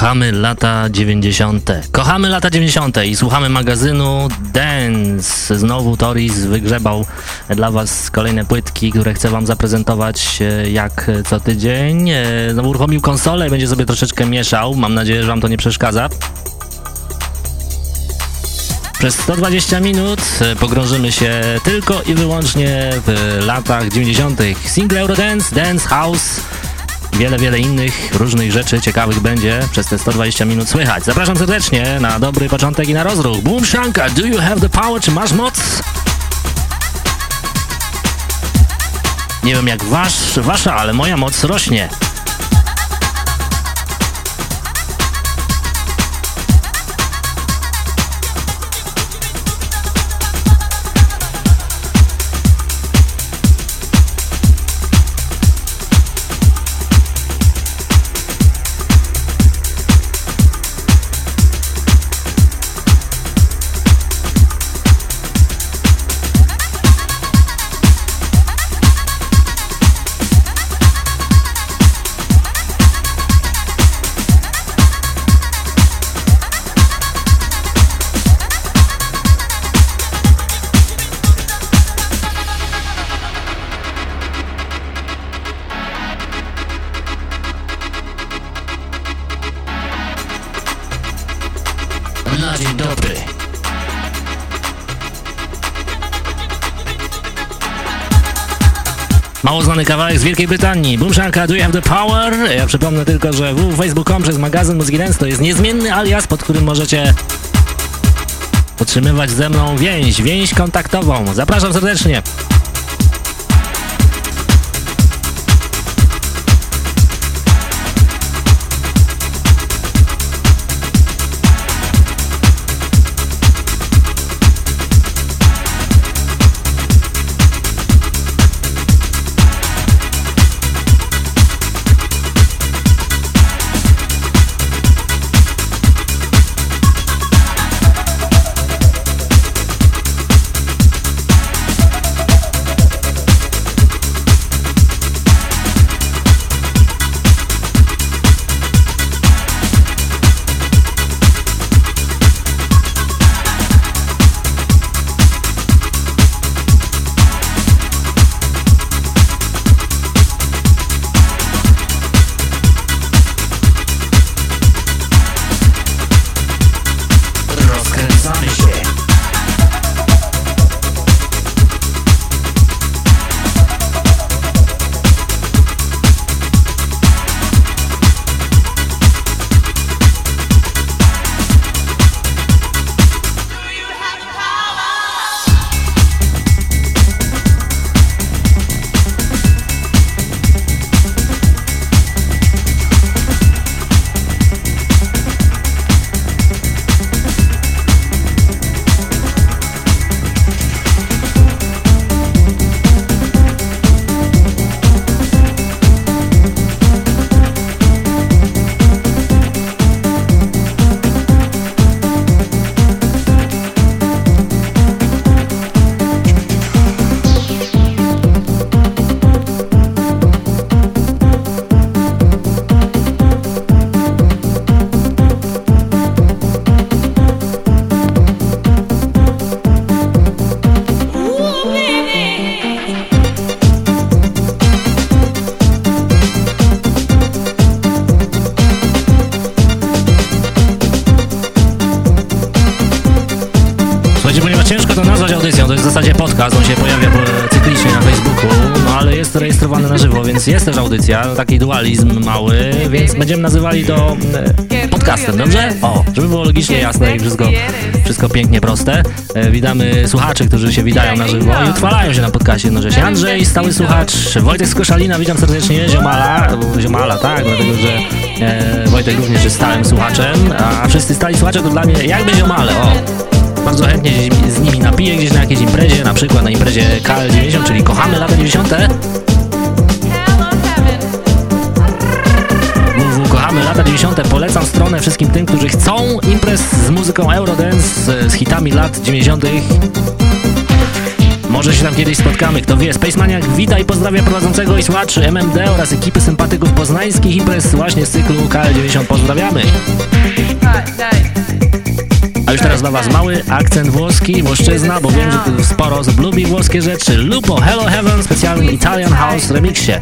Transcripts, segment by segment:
Kochamy lata 90. Kochamy lata 90. i słuchamy magazynu Dance. Znowu Toris wygrzebał dla Was kolejne płytki, które chcę Wam zaprezentować e, jak co tydzień. E, znowu uruchomił konsolę i będzie sobie troszeczkę mieszał. Mam nadzieję, że Wam to nie przeszkadza. Przez 120 minut e, pogrążymy się tylko i wyłącznie w latach 90. Single Eurodance, Dance House wiele, wiele innych różnych rzeczy ciekawych będzie przez te 120 minut słychać. Zapraszam serdecznie na dobry początek i na rozruch. Boom Shanka, do you have the power? Czy masz moc? Nie wiem jak wasz, wasza, ale moja moc rośnie. Znany kawałek z Wielkiej Brytanii. Boomsharka, do you have the power? Ja przypomnę tylko, że www.facebook.com przez magazyn Dance to jest niezmienny alias, pod którym możecie utrzymywać ze mną więź, więź kontaktową. Zapraszam serdecznie. Jest też audycja, taki dualizm mały, więc będziemy nazywali to e, podcastem, dobrze? O, żeby było logicznie jasne i wszystko, wszystko pięknie proste. E, witamy słuchaczy, którzy się witają na żywo i utrwalają się na podcastie jednocześnie. Andrzej, stały słuchacz, Wojtek z Koszalina, witam serdecznie, Ziomala, Ziomala, tak, dlatego że E, Wojtek również jest stałym słuchaczem, a wszyscy stali słuchacze to dla mnie jakby ziomale, o. Bardzo chętnie z nimi napiję gdzieś na jakiejś imprezie, na przykład na imprezie KL90, czyli Kochamy lata 90. lata 90. Polecam stronę wszystkim tym, którzy chcą imprez z muzyką Eurodance, z, hitami lat 90. Może się tam kiedyś spotkamy, kto wie. Spacemaniak wita i pozdrawia prowadzącego i słuchaczy MMD oraz ekipy sympatyków poznańskich imprez właśnie z cyklu KL90. Pozdrawiamy! A już teraz dla Was mały akcent włoski, włoszczyzna, bo wiem, że tu sporo osób lubi włoskie rzeczy. Lupo, Hello Heaven w specjalnym Italian House remixie.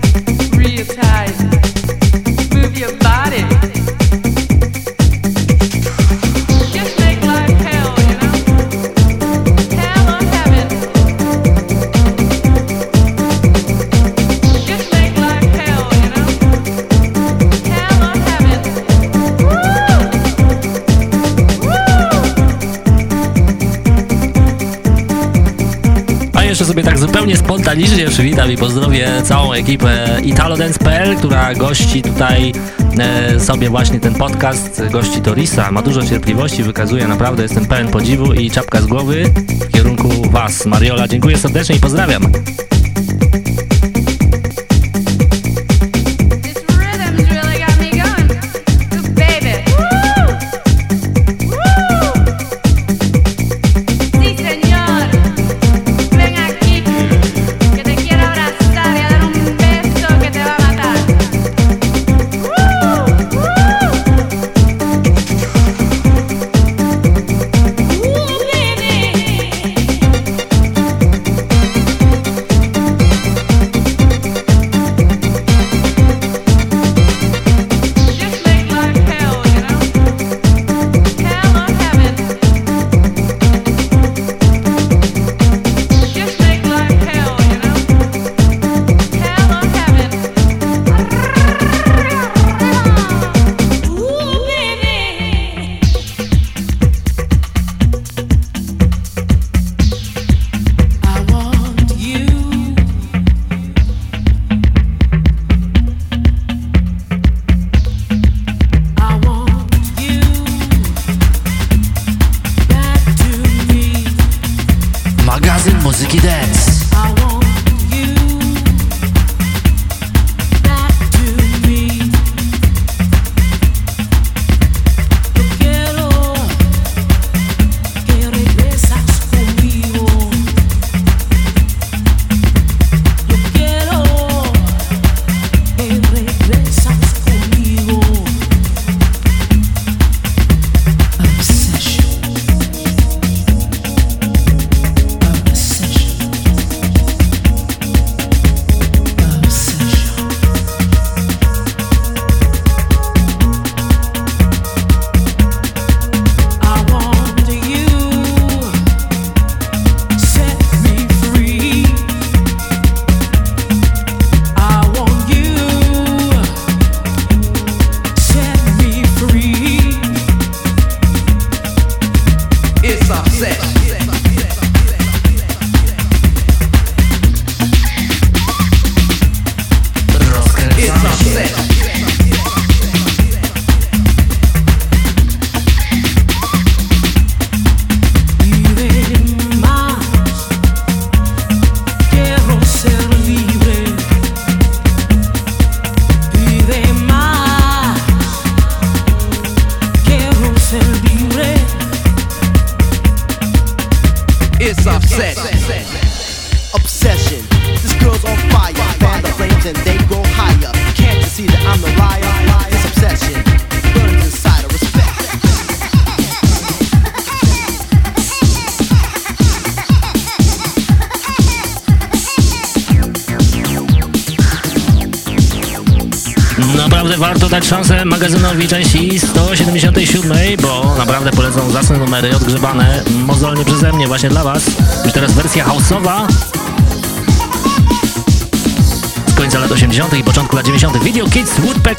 Sobie tak zupełnie spontanicznie przywitam i pozdrowię całą ekipę italodance.pl, która gości tutaj e, sobie właśnie ten podcast, gości Torisa. Ma dużo cierpliwości, wykazuje naprawdę, jestem pełen podziwu i czapka z głowy w kierunku Was, Mariola. Dziękuję serdecznie i pozdrawiam.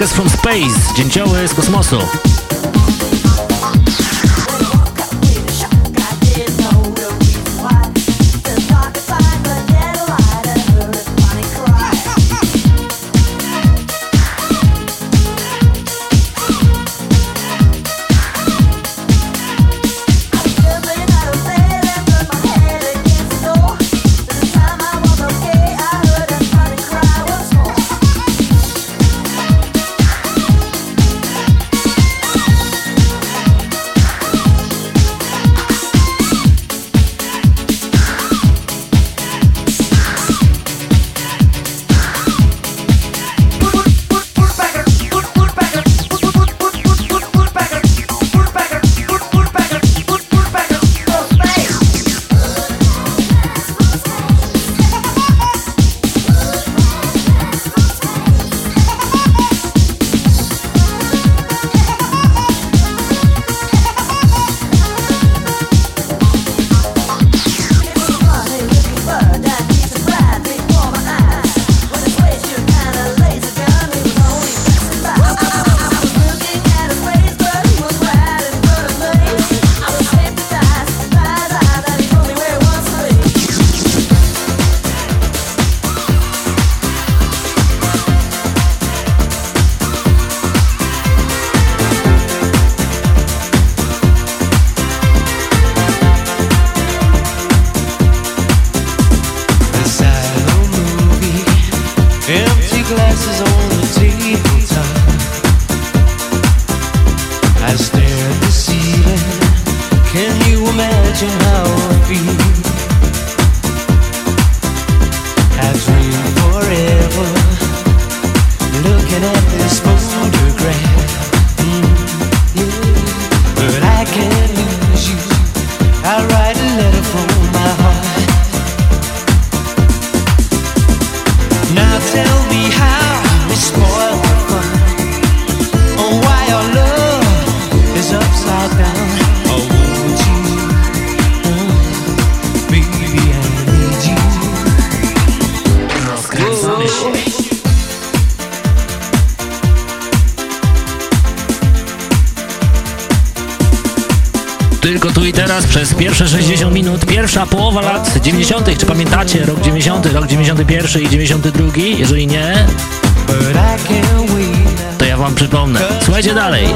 From Space, dzięcioły z kosmosu. Pierwsze 60 minut, pierwsza połowa lat 90. Czy pamiętacie rok 90, rok 91 i 92? Jeżeli nie, to ja wam przypomnę. Słuchajcie dalej.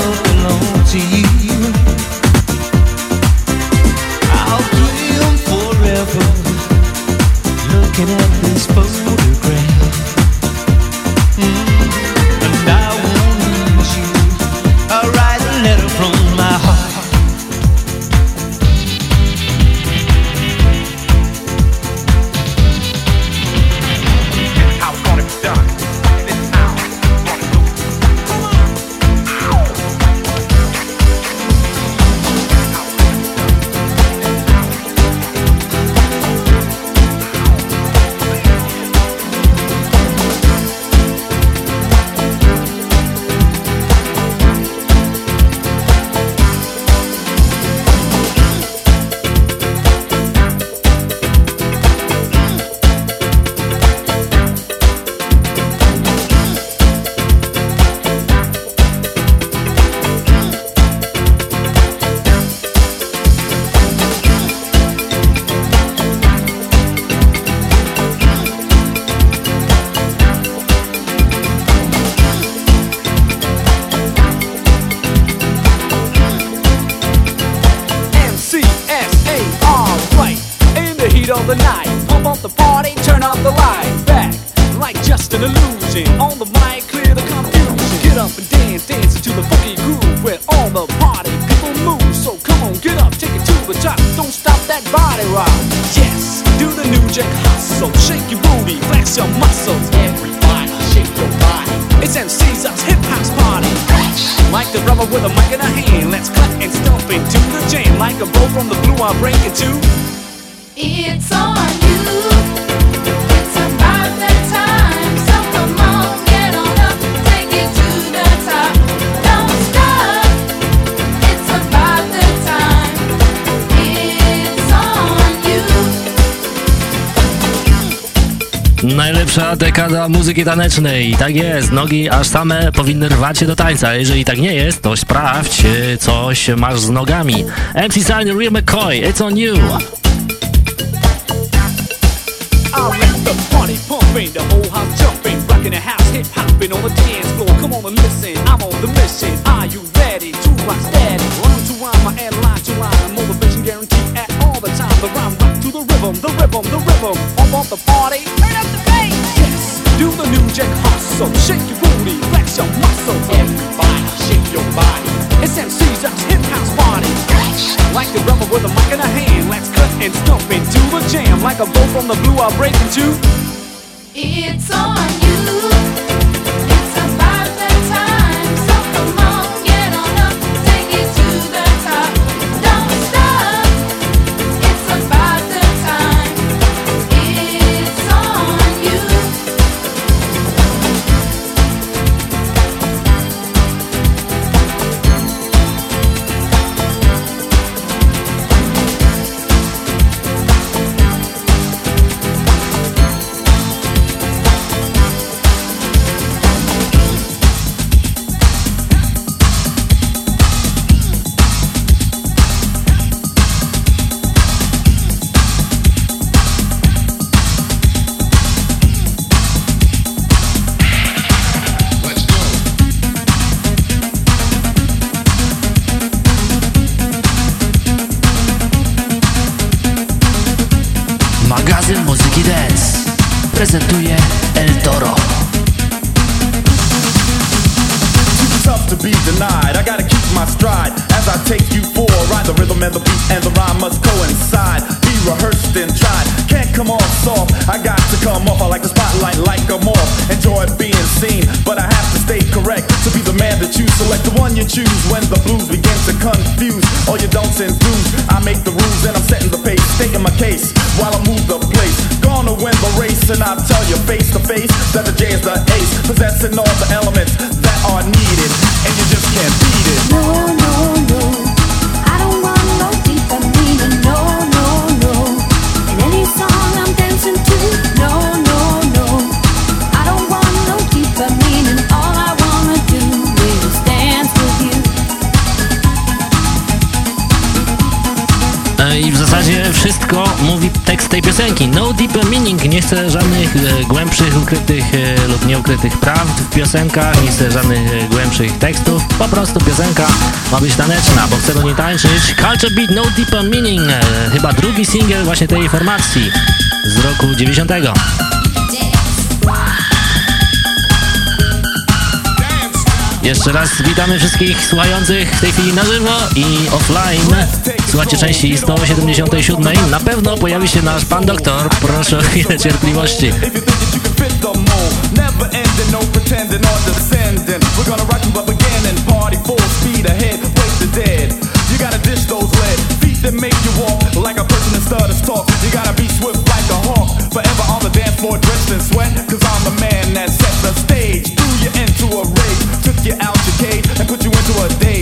Muzyki tanecznej. Tak jest, nogi aż same powinny rwać się do tańca. Jeżeli tak nie jest, to sprawdź, y, coś masz z nogami. MC Sign, Real McCoy, it's on you. Come on and listen, I'm on the mission. Are you ready to rock steady? Hustle, shake your booty, flex your muscle. Everybody, shake your body. It's MC's hip house party. Like the rubber with a mic in a hand, let's cut and stomp into a jam. Like a bolt from the blue, I'll break into. It's on nie chcę żadnych e, głębszych tekstów, po prostu piosenka ma być taneczna, bo chcę do niej tańczyć. Culture Beat No Deeper Meaning, e, chyba drugi singiel właśnie tej formacji z roku 90. Jeszcze raz witamy wszystkich słuchających w tej chwili na żywo i offline. Słuchacie części 177. Na pewno pojawi się nasz pan doktor. Proszę o chwilę cierpliwości. That make you walk like a person that stutters talk. You gotta be swift like a hawk, forever on the dance floor dressed in sweat. Cause I'm the man that set the stage, threw you into a rage, took you out your cage, and put you into a daze.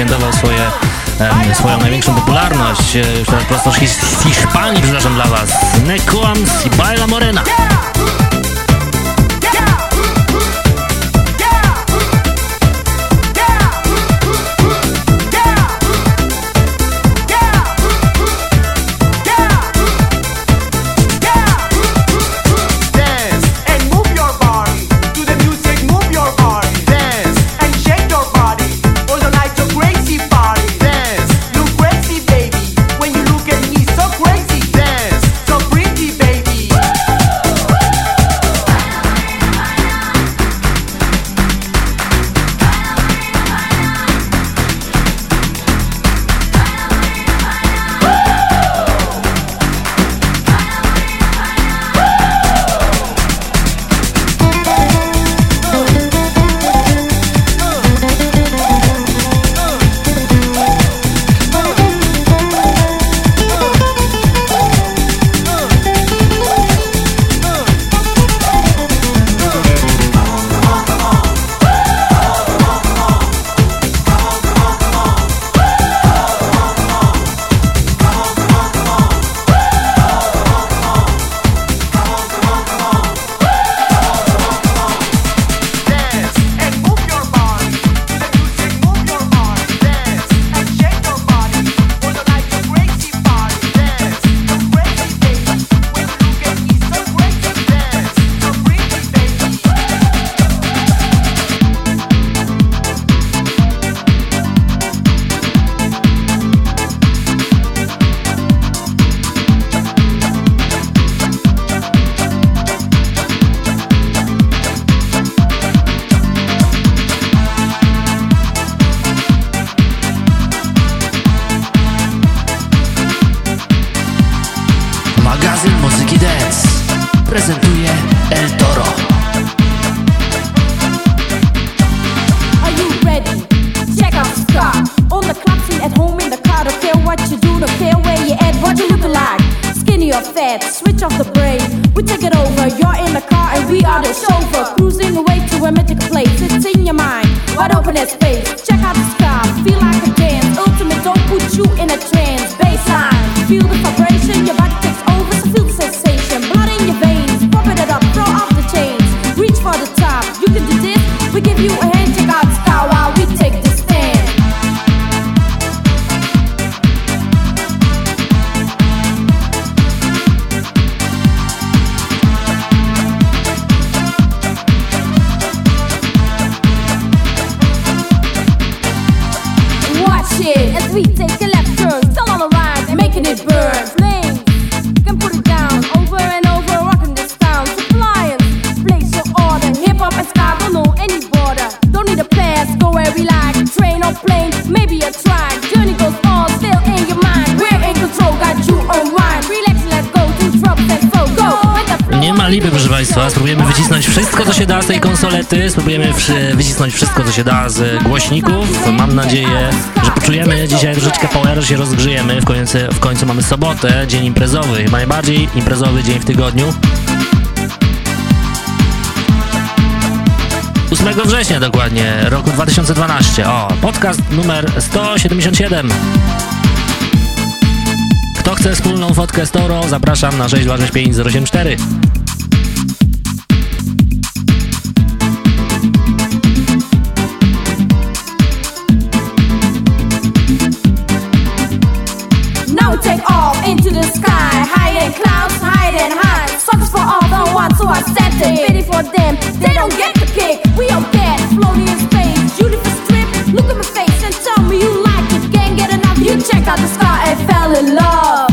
Świętował swoje, em, swoją największą popularność. E, Już teraz prosto z His- z Hiszpanii, przepraszam dla was. Necoams i Baila Morena. co się da z tej konsolety. Spróbujemy wycisnąć wszystko, co się da z głośników. Mam nadzieję, że poczujemy dzisiaj troszeczkę power, się rozgrzejemy. W końcu, w końcu mamy sobotę, dzień imprezowy. Chyba najbardziej imprezowy dzień w tygodniu. 8 września dokładnie, roku 2012. O, podcast numer 177. Kto chce wspólną fotkę z Toro, zapraszam na 6265074. Too pity for them, they don't get the kick. We on bad, floating in space. Beautiful strip, look at my face and tell me you like it. Gang, get enough. You check out the sky and fell in love.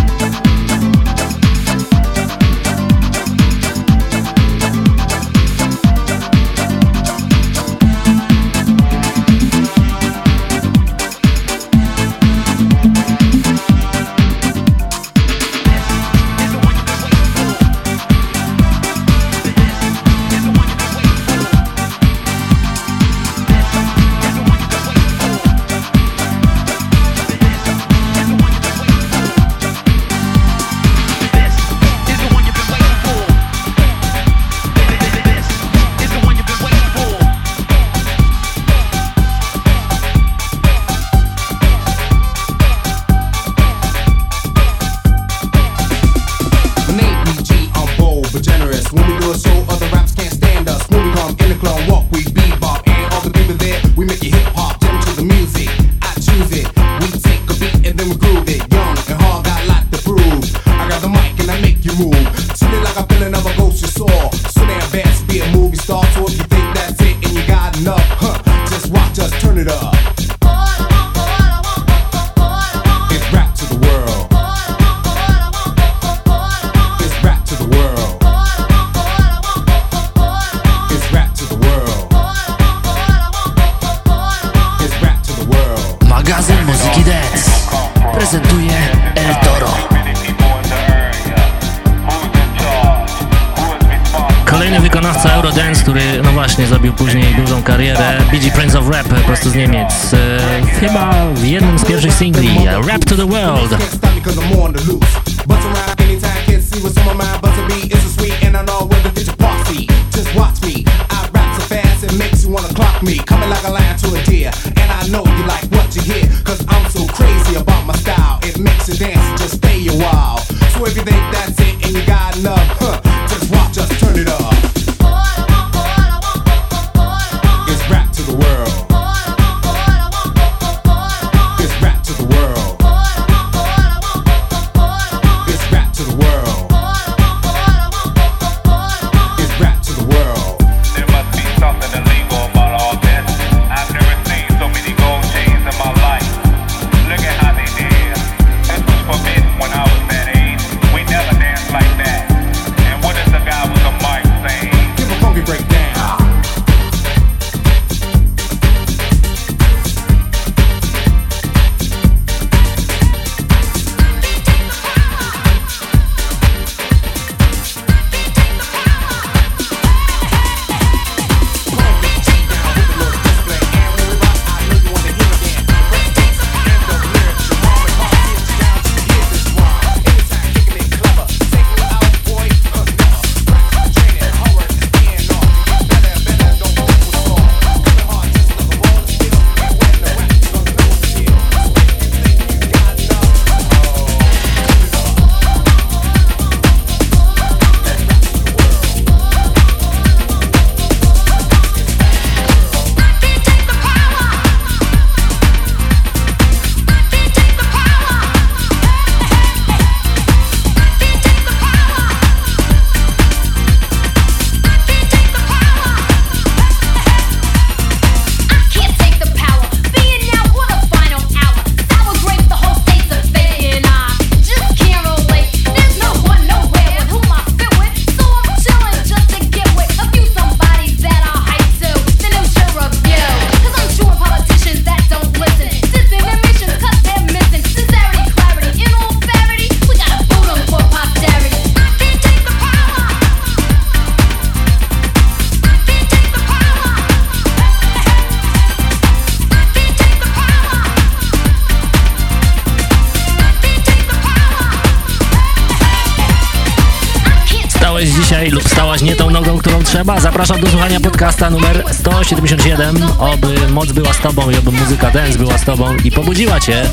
Podcasta numer 177. Oby moc była z tobą i oby muzyka dance była z tobą i pobudziła cię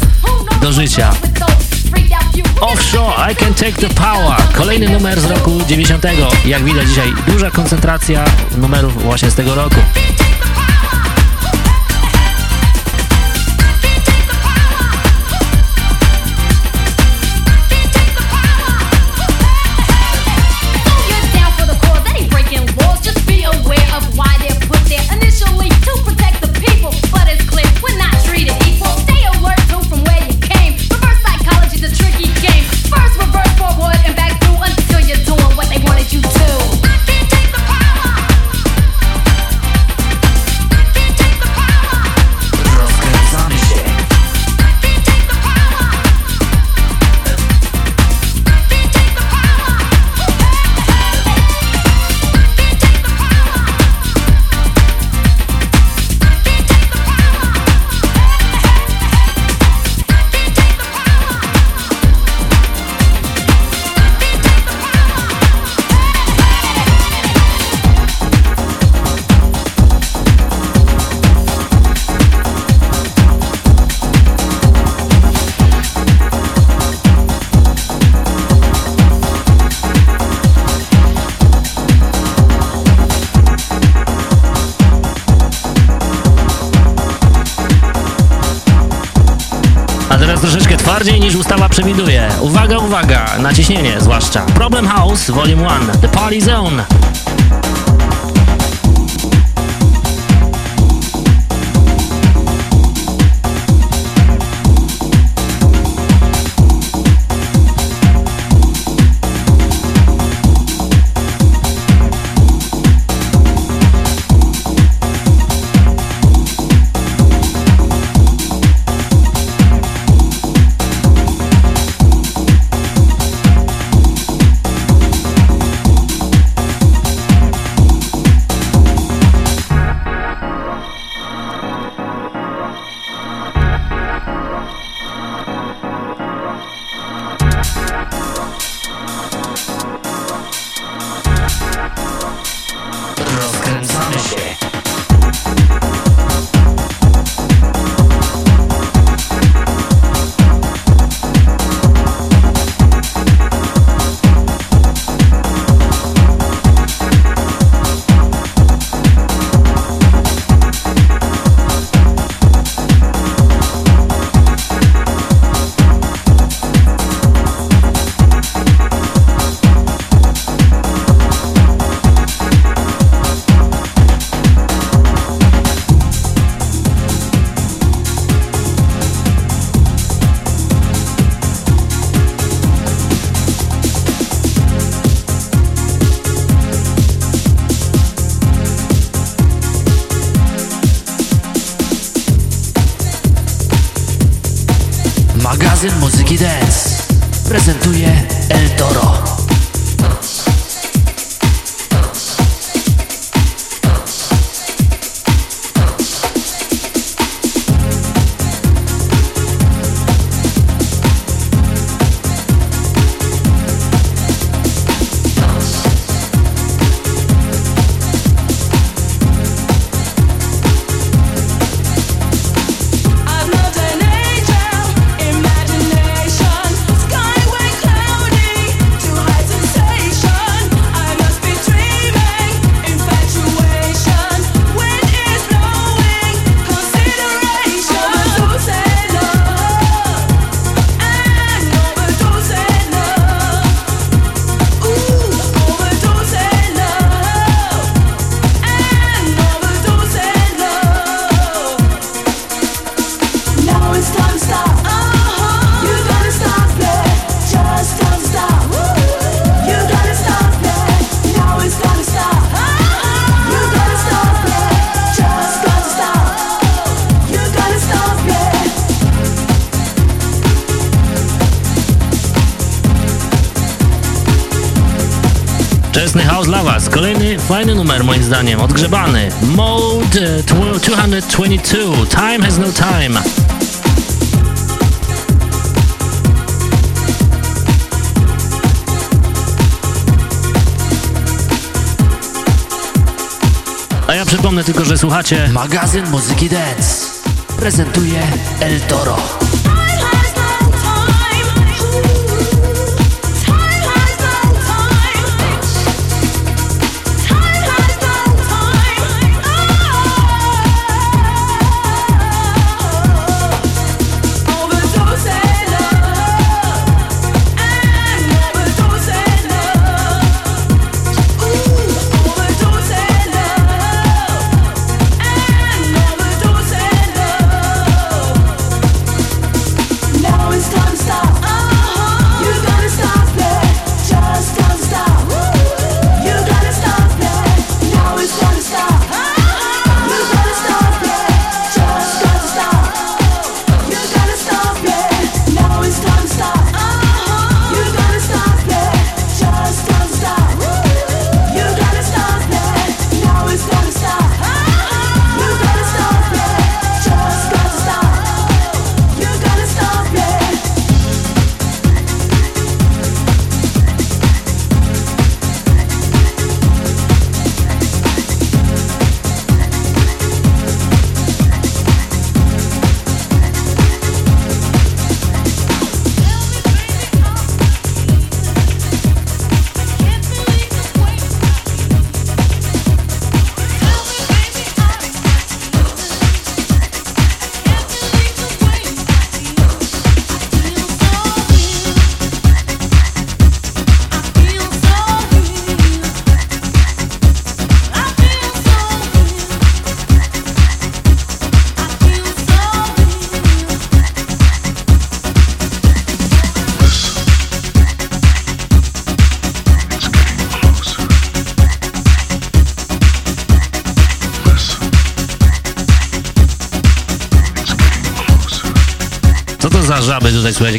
do życia. Offshore, I Can Take the Power. Kolejny numer z roku 90. Jak widać dzisiaj duża koncentracja numerów właśnie z tego roku. Naciśnienie zwłaszcza. Problem House Volume 1, The Party Zone. zdaniem, odgrzebany. Mode 222, Time Has No Time. A ja przypomnę tylko, że słuchacie magazyn muzyki dance. Prezentuje El Toro.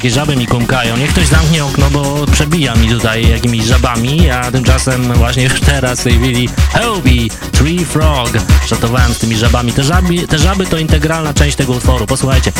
Jakieś żaby mi kumkają. Niech ktoś zamknie okno, bo przebija mi tutaj jakimiś żabami, a tymczasem właśnie już teraz, w tej chwili Hobie, Tree Frog. Żartowałem z tymi żabami. Te żaby, te żaby to integralna część tego utworu. Posłuchajcie.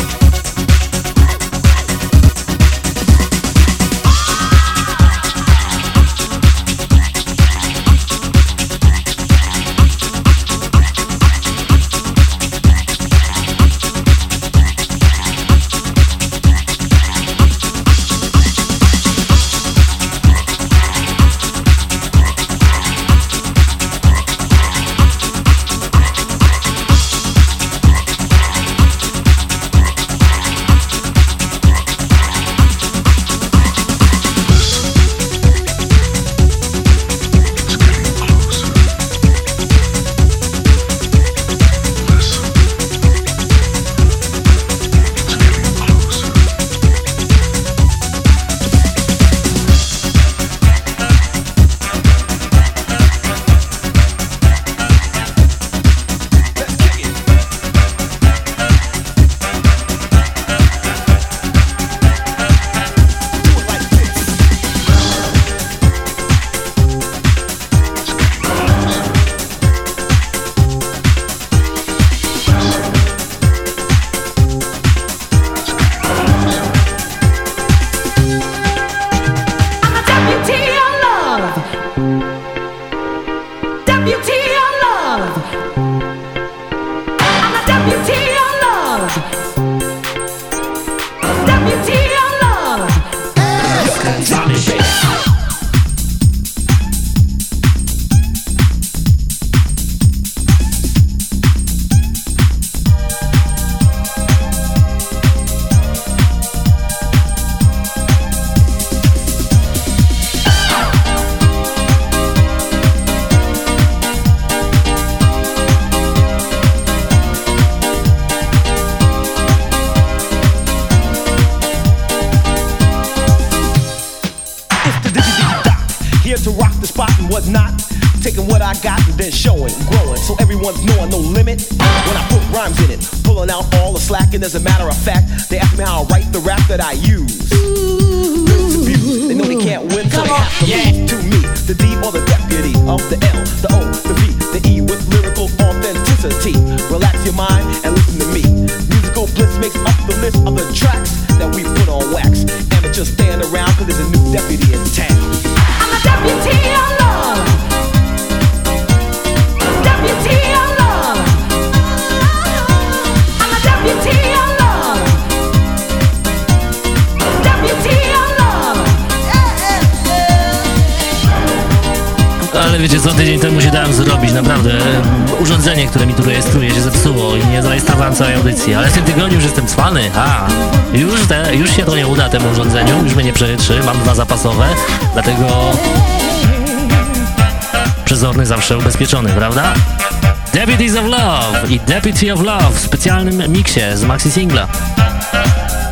And showing, growing, so everyone's knowing no limit. When I put rhymes in it, pulling out all the slack, and as a matter of fact, they ask me how I write the rap that I use. Abuse, they know they can't win, so they have to lose to me, the D or the deputy of the L, the O, the V, the E with lyrical authenticity. Relax your mind and listen to me. Musical bliss makes up the list of the tracks Ale wiecie co, tydzień temu się dałem zrobić, naprawdę. Urządzenie, które mi tu rejestruje się zepsuło i nie zarejestrowałem całej audycji, ale w tym tygodniu już jestem cwany. A, już, te, już się to nie uda temu urządzeniu, już mnie nie przejetrzy, mam dwa zapasowe, dlatego przezorny zawsze ubezpieczony, prawda? Deputies of Love i Deputy of Love w specjalnym miksie z maxi singla.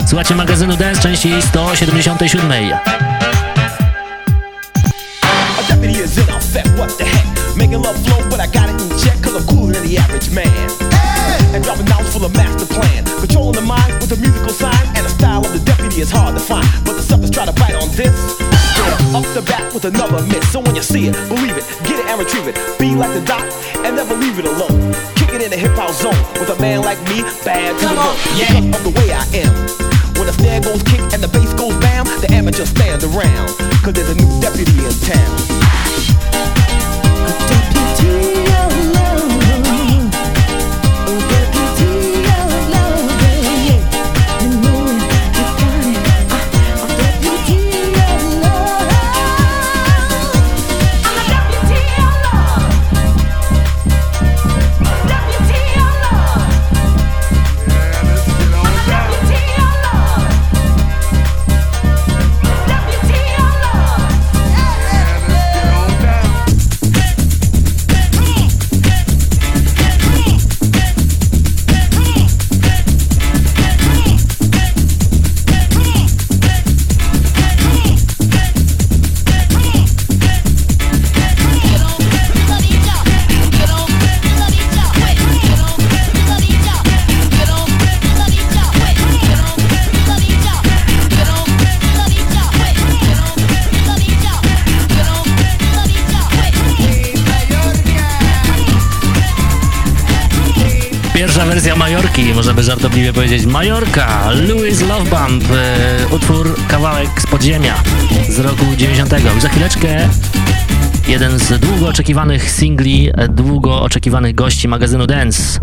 Słuchajcie magazynu Dance części 177. The man. And dropping knowledge full of master plan. Controlling the mind with a musical sign, and the style of the deputy is hard to find. But the suckers try to bite on this. Up the bat with another miss. So when you see it, believe it, get it and retrieve it. Be like the doc, and never leave it alone. Kick it in the hip hop zone with a man like me, bad to the bone. Yeah, of the way I am. When the snare goes kick and the bass goes bam, the amateurs stand around. Cause there's a new deputy in town. Majorki, można by żartobliwie powiedzieć Majorka, Louis Love Bump, e, utwór, kawałek z podziemia z roku 90. I za chwileczkę jeden z długo oczekiwanych singli, e, długo oczekiwanych gości magazynu Dance.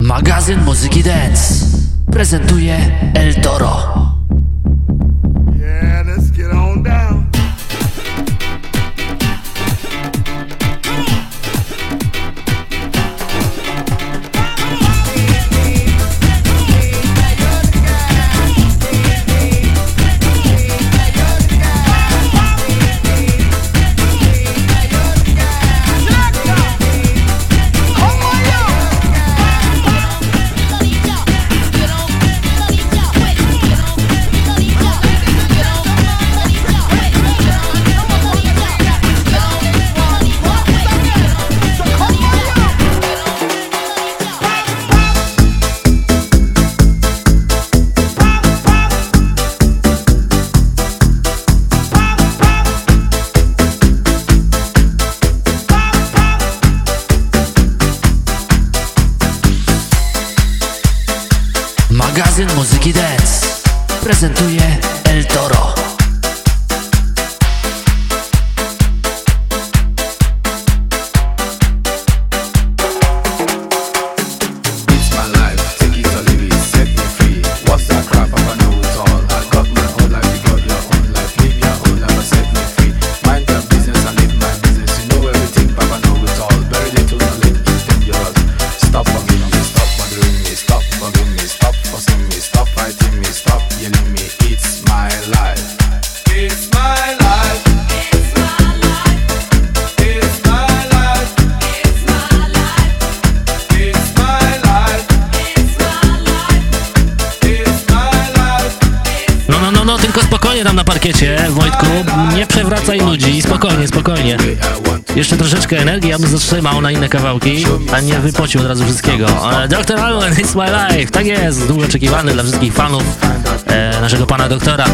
Magazyn Muzyki Dance prezentuje El Toro. Kawałki, a nie wypocił od razu wszystkiego. E, Dr. Allen, It's My Life, tak jest, długo oczekiwany dla wszystkich fanów e, naszego pana doktora.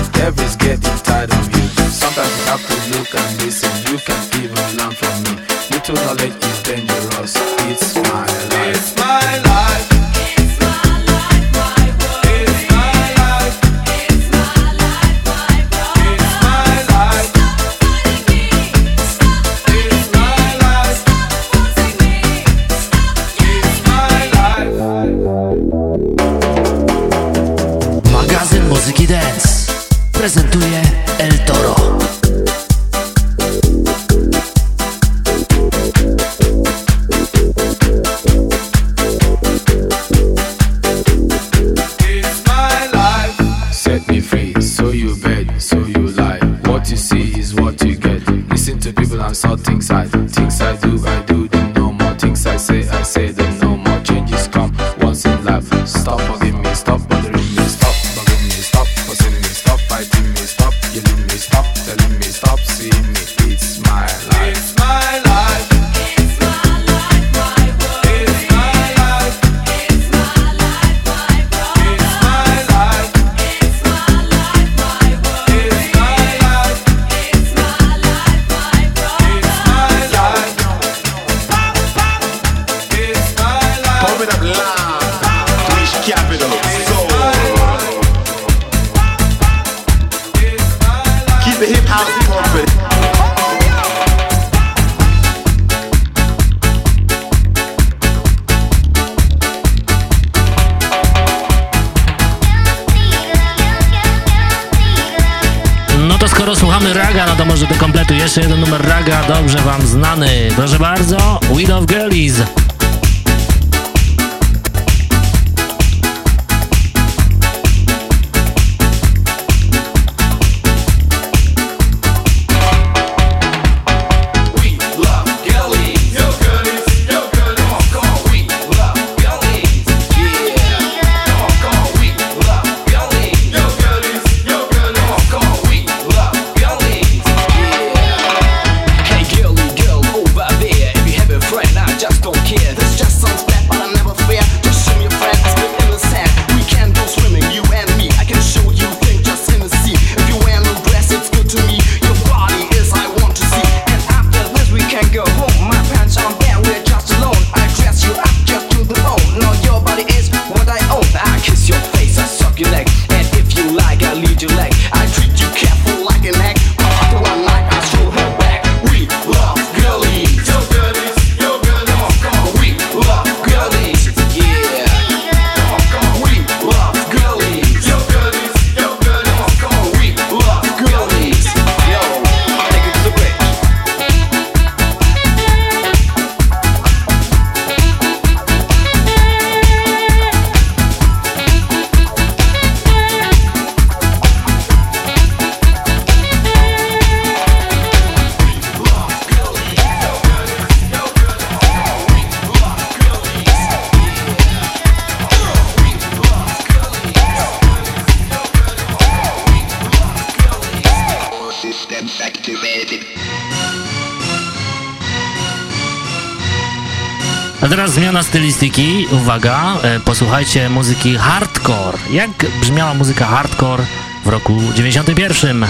uwaga, e, posłuchajcie muzyki hardcore. Jak brzmiała muzyka hardcore w roku 91?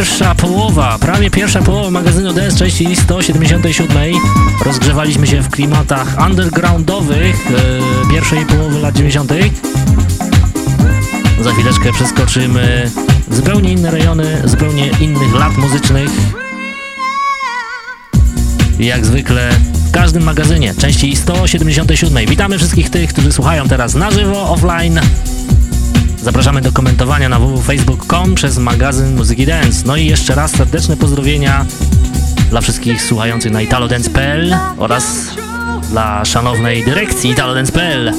Pierwsza połowa, prawie pierwsza połowa magazynu DS części 177. Rozgrzewaliśmy się w klimatach undergroundowych e, pierwszej połowy lat 90. Za chwileczkę przeskoczymy zupełnie inne rejony, zupełnie innych lat muzycznych. Jak zwykle w każdym magazynie, części 177. Witamy wszystkich tych, którzy słuchają teraz na żywo, offline. Zapraszamy do komentowania na www.facebook.com przez magazyn Muzyki Dance. No i jeszcze raz serdeczne pozdrowienia dla wszystkich słuchających na italodance.pl oraz dla szanownej dyrekcji italodance.pl.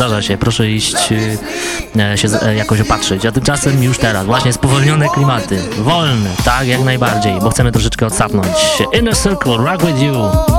zdarza się. Proszę iść e, e, się e, jakoś opatrzyć. A tymczasem już teraz, właśnie spowolnione klimaty. Wolne, tak, jak najbardziej, bo chcemy troszeczkę odsapnąć. Inner Circle, Rock With You.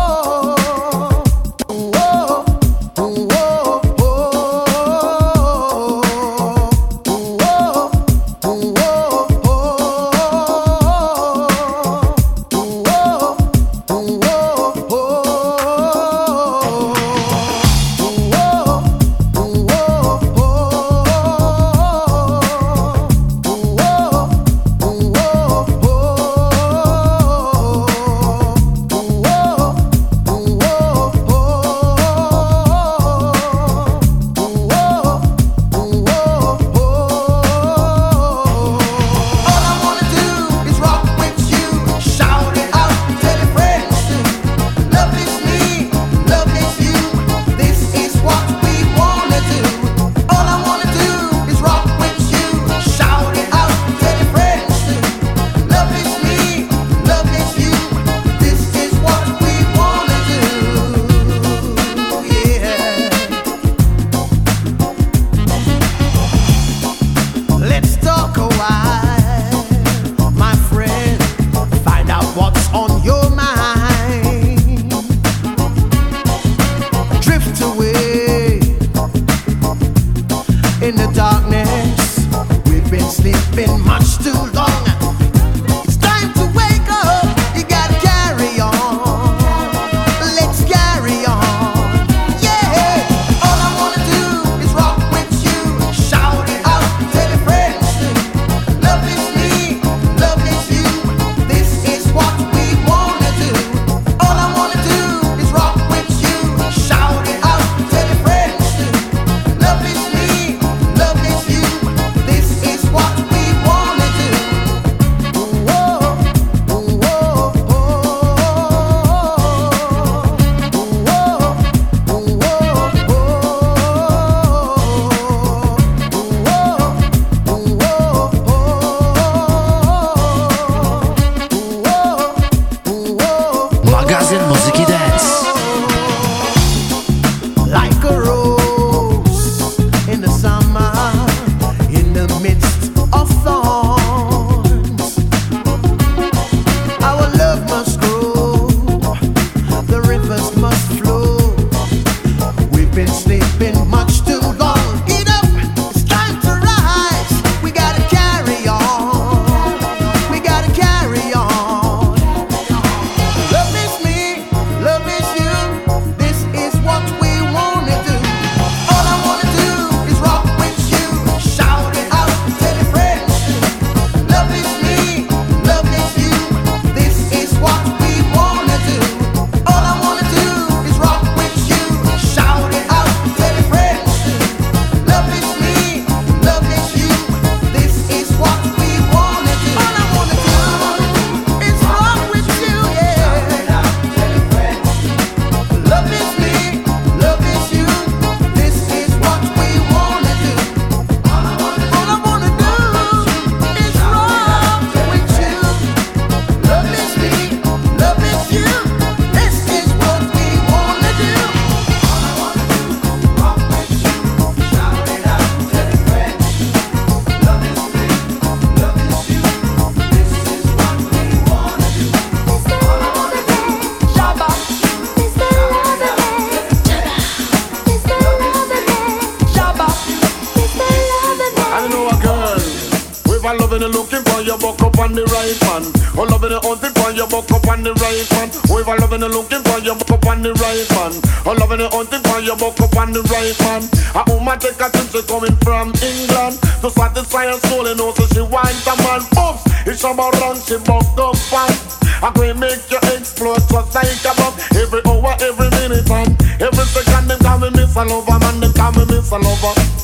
On the right man. Oh, loving the hunting for you buck up on the right man. Oh, if I loving the looking for you buck up on the right man. Oh, loving the hunting for you buck up on the right man. A woman take a trip, she coming from England to satisfy her soul and also she wants a man. Oops, it's about run, she buck up fast. I'm going make you explode just like a bomb Every hour, every minute and every second Them call me Miss a Lover, man, them call me Miss a Lover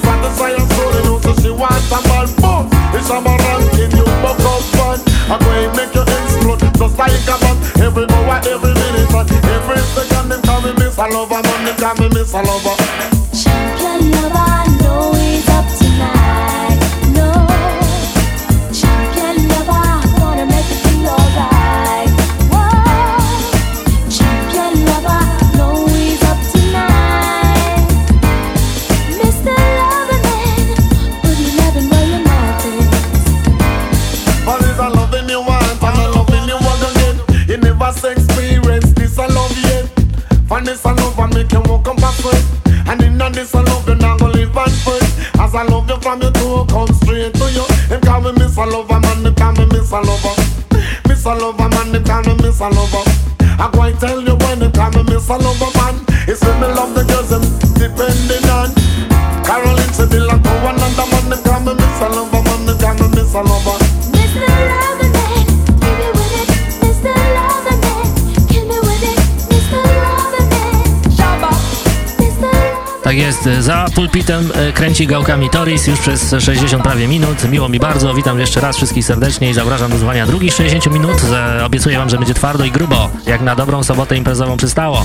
satisfy her soul, you know, so she wants a man Boom, it's a man ranking, you buck up fun I'm going to make you explode, just like a bomb Every hour, every minute, a Lover, them call me Miss a Lover Find this I love and make you walk up backward. And in a this I love you now gonna live and first. As I love you from your toe, come straight to you. Them call me Miss a Lover, man. Them call me Miss a Lover. Miss a Lover, man. Them call me Miss a Lover. I go and tell you when they call me Miss a Lover, man. It's when me love the girls them depending on. Caroline said they like go another man. Them call me Miss a Lover, man. Them call me Miss a Lover. Tak jest, za pulpitem e, kręci gałkami Toris już przez 60 prawie minut. Miło mi bardzo, witam jeszcze raz wszystkich serdecznie i zapraszam do słuchania drugich 60 minut. E, Obiecuję wam, że będzie twardo i grubo, jak na dobrą sobotę imprezową przystało.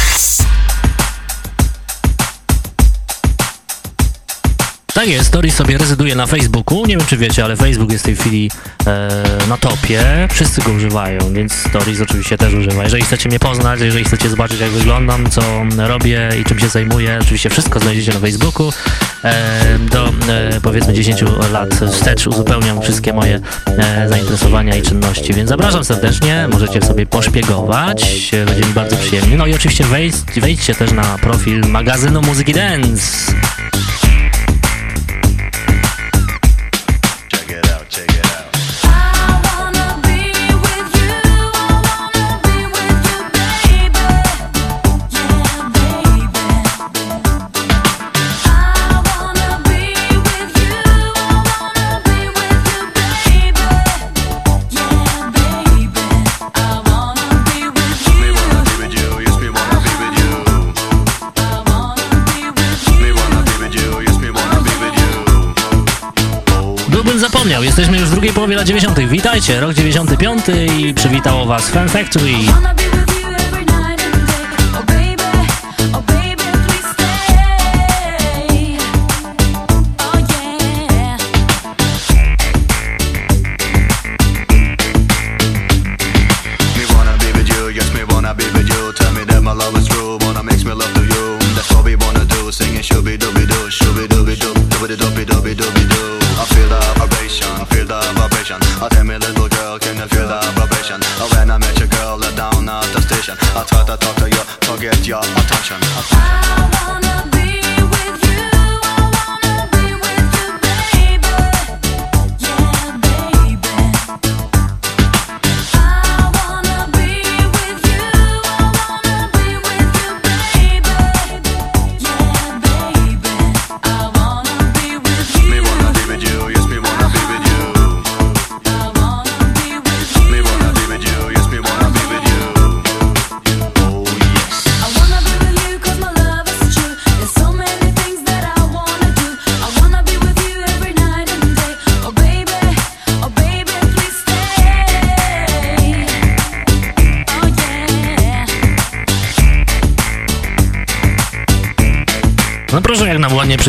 Tak jest, Story sobie rezyduje na Facebooku. Nie wiem, czy wiecie, ale Facebook jest w tej chwili e, na topie. Wszyscy go używają, więc Stories oczywiście też używa. Jeżeli chcecie mnie poznać, jeżeli chcecie zobaczyć, jak wyglądam, co robię i czym się zajmuję, oczywiście wszystko znajdziecie na Facebooku. E, do e, powiedzmy 10 lat wstecz uzupełniam wszystkie moje e, zainteresowania i czynności, więc zapraszam serdecznie. Możecie sobie poszpiegować, będzie mi bardzo przyjemnie. No i oczywiście wejdź, wejdźcie też na profil magazynu Muzyki Dance. Zapomniał, jesteśmy już w drugiej połowie lat 90. Witajcie, rok 95 i przywitało Was Fan Factory.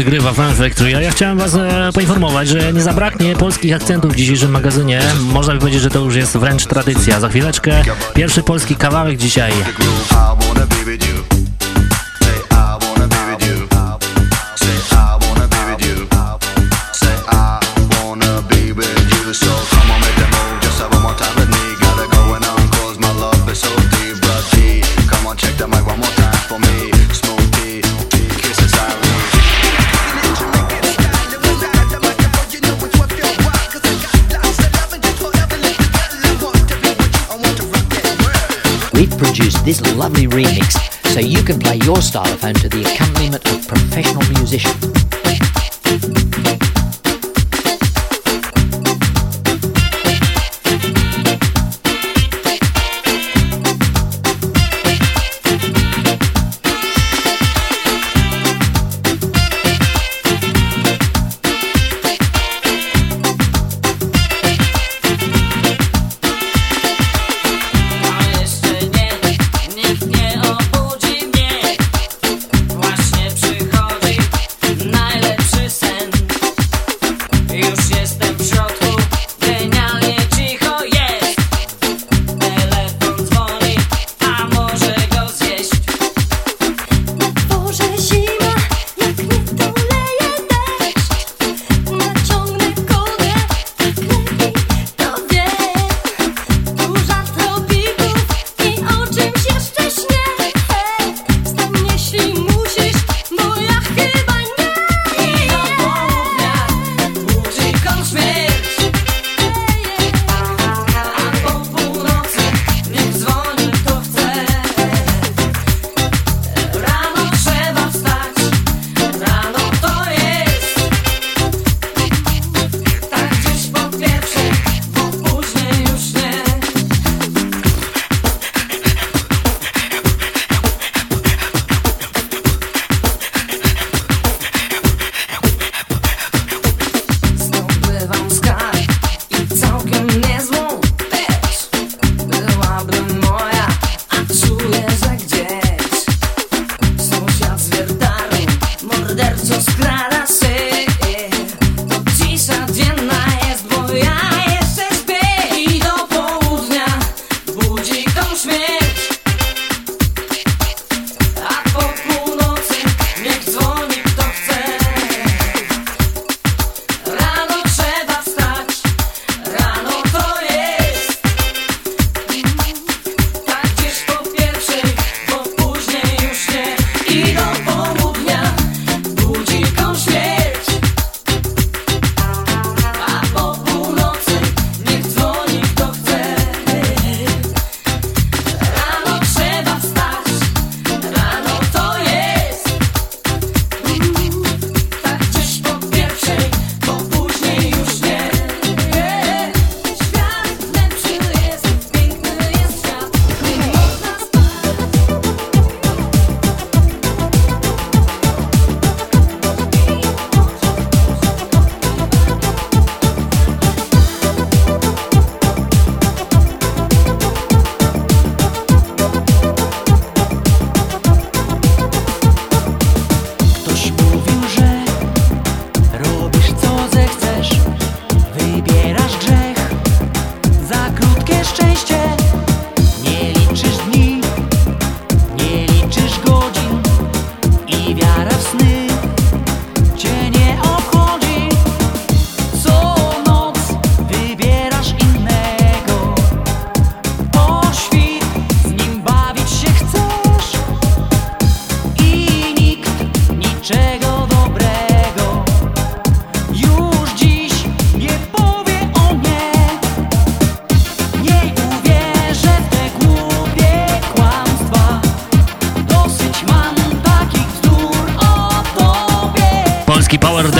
Przygrywa Fan Factory, a ja chciałem was e, poinformować, że nie zabraknie polskich akcentów w dzisiejszym magazynie. Można by powiedzieć, że to już jest wręcz tradycja. Za chwileczkę pierwszy polski kawałek dzisiaj. This lovely remix so you can play your stylophone to the accompaniment of professional musicians.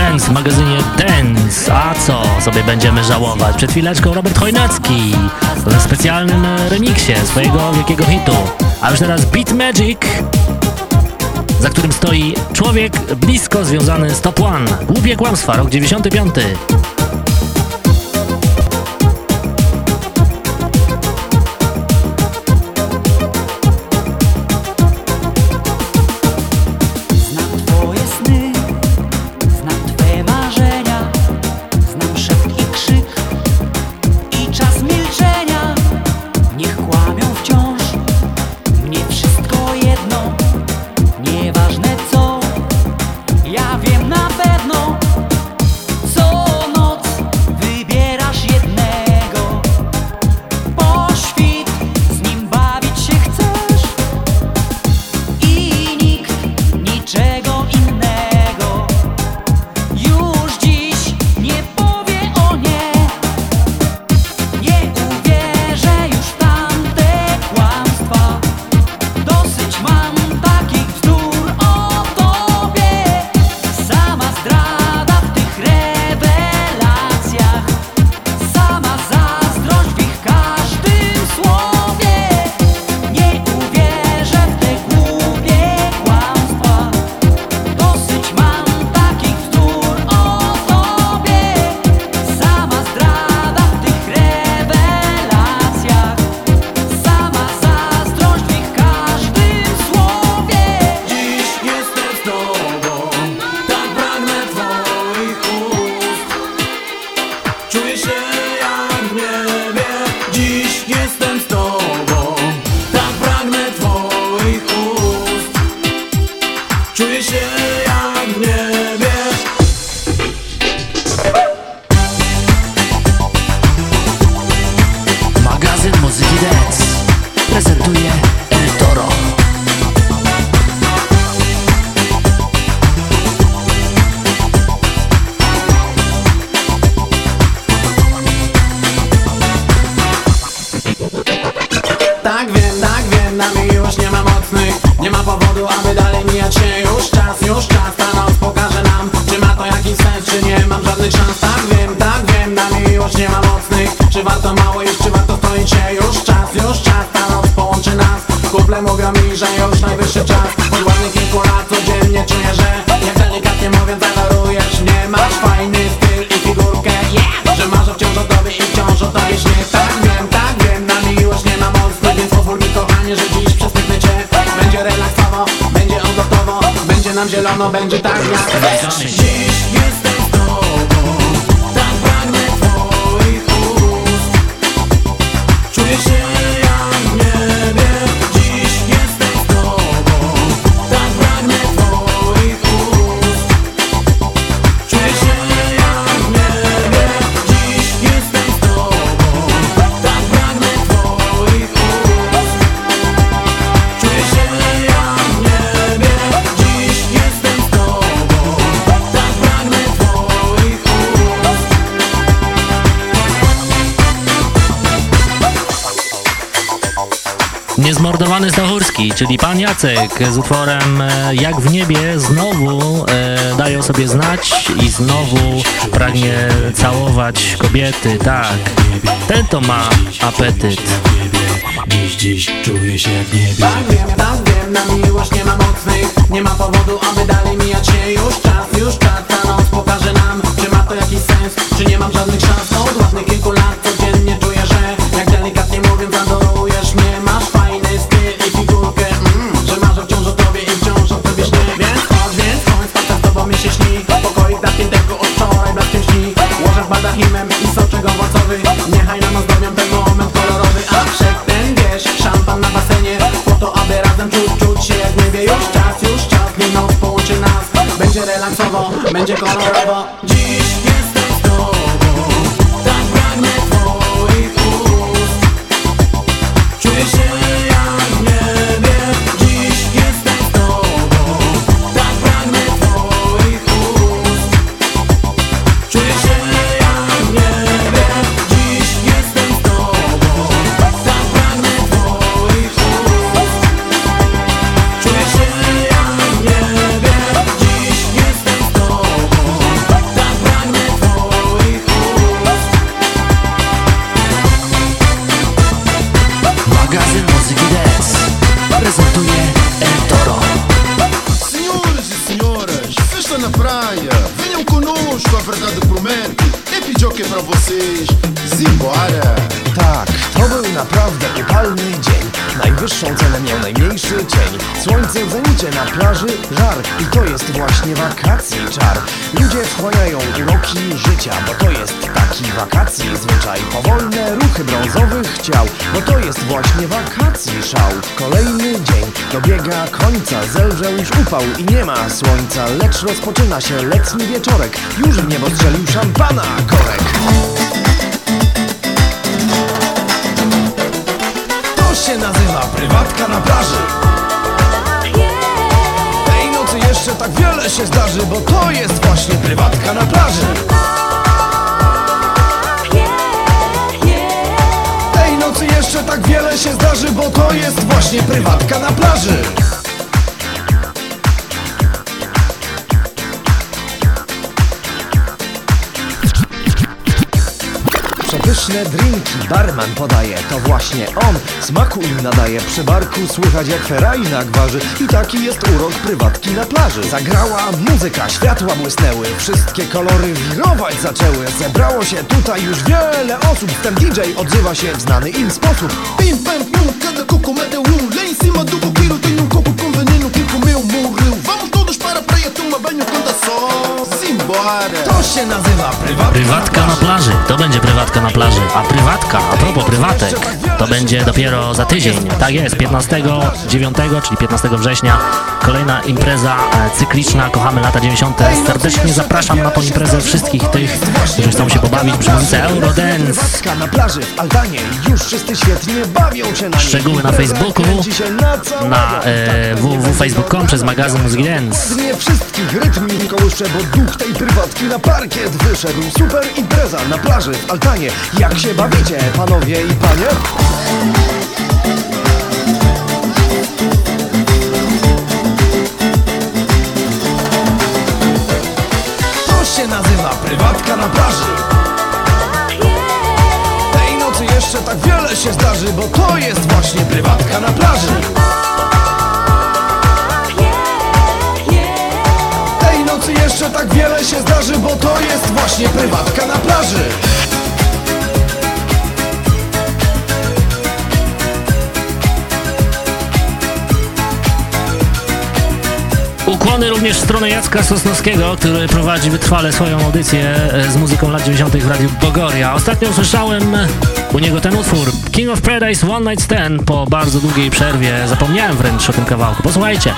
Dance w magazynie Dance. A co sobie będziemy żałować? Przed chwileczką Robert Chojnacki w specjalnym remiksie swojego wielkiego hitu. A już teraz Beat Magic, za którym stoi człowiek blisko związany z Top One. Głupie kłamstwa, rok 95. Black z utworem e, Jak w niebie znowu e, dają sobie znać i znowu pragnie całować kobiety, tak. Ten to ma apetyt. Dziś, dziś czuję się w niebie Pamiętam, wiem, na miłość nie ma mocnych Nie ma powodu, aby dalej mijać się Już czas, już czas, ta noc pokaże nam Czy ma to jakiś sens, czy nie mam żadnych szans Od ładnych kilku lat losowo, będzie kolorowo. Słońce w zenicie na plaży, żar I to jest właśnie wakacji czar. Ludzie wchłaniają uroki życia Bo to jest taki wakacji zwyczaj. Powolne ruchy brązowych ciał Bo to jest właśnie wakacji szał. Kolejny dzień dobiega końca Zelżał już upał i nie ma słońca Lecz rozpoczyna się letni wieczorek. Już w niebo strzelił szampana korek. To się nazywa prywatka na plaży wiele się zdarzy Bo to jest właśnie prywatka na plaży. Tej nocy jeszcze tak wiele się zdarzy Bo to jest właśnie prywatka na plaży Przepyszne drinki. Barman podaje To właśnie on. Smaku im nadaje. Przy barku słychać jak feraj na gwarzy. I taki jest urok prywatki na plaży. Zagrała muzyka, światła błysnęły. Wszystkie kolory wirować zaczęły. Zebrało się tutaj już wiele osób. Ten DJ odzywa się w znany im sposób. Pim, pam, pum, um. Cima się nazywa prywatka Prywatka na plaży, to będzie prywatka na plaży. A prywatka, a propos prywatek, to będzie dopiero za tydzień. Tak jest, 15, 9, czyli 15 września. Kolejna impreza e, cykliczna, kochamy lata 90. Serdecznie zapraszam na tą imprezę wszystkich tych, którzy chcą się pobawić przy muzyce Eurodance. Prywatka na plaży w Altanie Już wszyscy świetnie bawią się na niej Szczegóły na Facebooku, na e, www.facebook.com przez magazyn Muzyki Dance. Parkiet wyszedł Super impreza na plaży w Altanie. Jak się bawicie, panowie i panie? To się nazywa prywatka na plaży. Tej nocy jeszcze tak wiele się zdarzy, bo to jest właśnie prywatka na plaży jeszcze tak wiele się zdarzy, bo to jest właśnie prywatka na plaży Ukłony również w stronę Jacka Sosnowskiego, który prowadzi wytrwale swoją audycję e, z muzyką lat 90. w Radiu Bogoria. Ostatnio usłyszałem u niego ten utwór King of Paradise One Night Stand po bardzo długiej przerwie. Zapomniałem wręcz o tym kawałku. Posłuchajcie.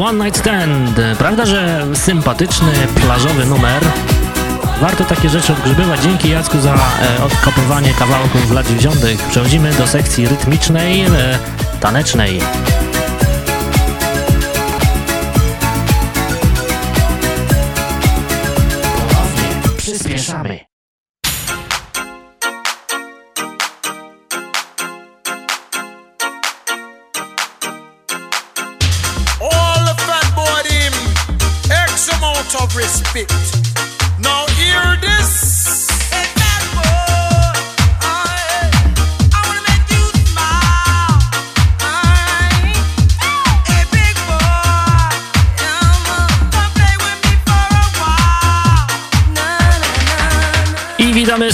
One Night Stand. Prawda, że sympatyczny, plażowy numer. Warto takie rzeczy odgrzebywać. Dzięki Jacku za e, odkopywanie kawałków lat 90. Przechodzimy do sekcji rytmicznej, e, tanecznej.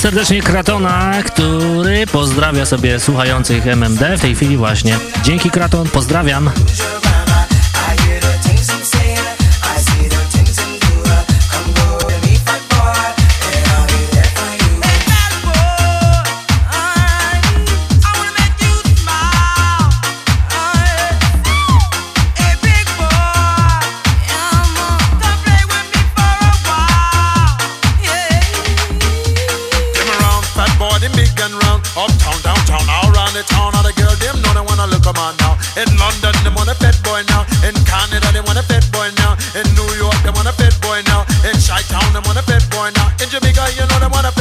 serdecznie Kratona, który pozdrawia sobie słuchających MMD w tej chwili właśnie. Dzięki Kraton, pozdrawiam. In Jamaica, you know them wanna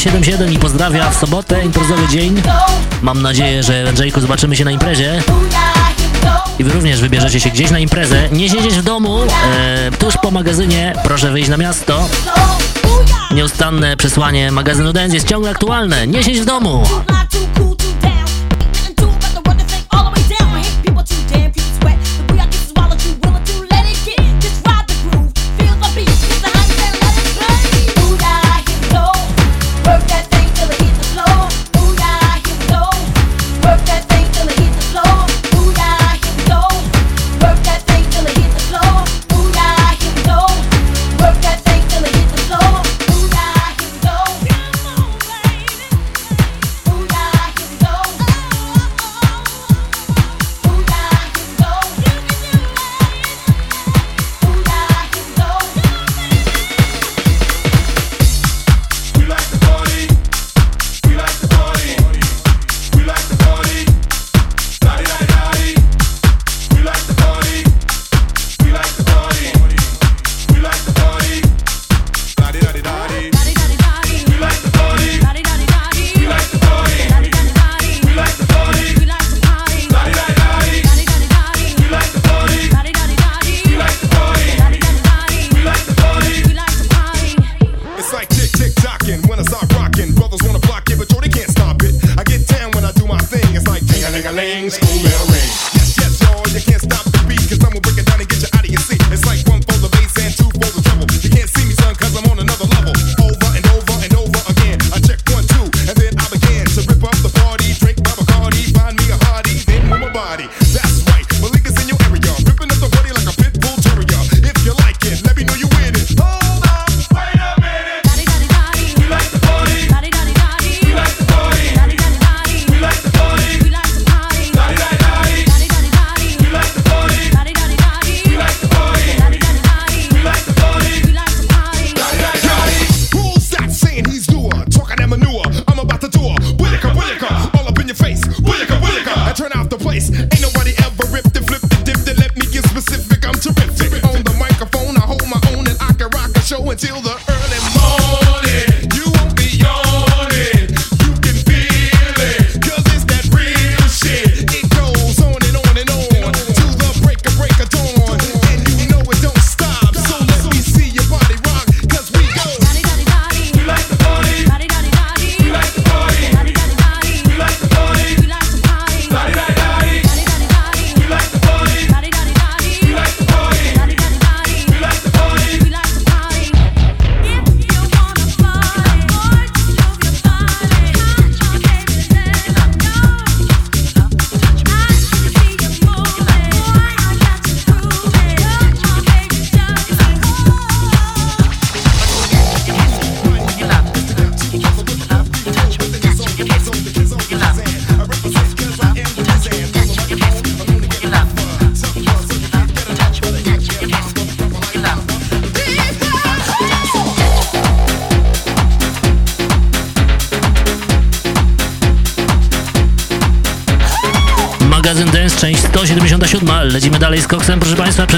77 i pozdrawia w sobotę, imprezowy dzień. Mam nadzieję, że Andrzejku zobaczymy się na imprezie. I wy również wybierzecie się gdzieś na imprezę. Nie siedzieć w domu, e, tuż po magazynie, proszę wyjść na miasto. Nieustanne przesłanie magazynu Dance jest ciągle aktualne. Nie siedź w domu!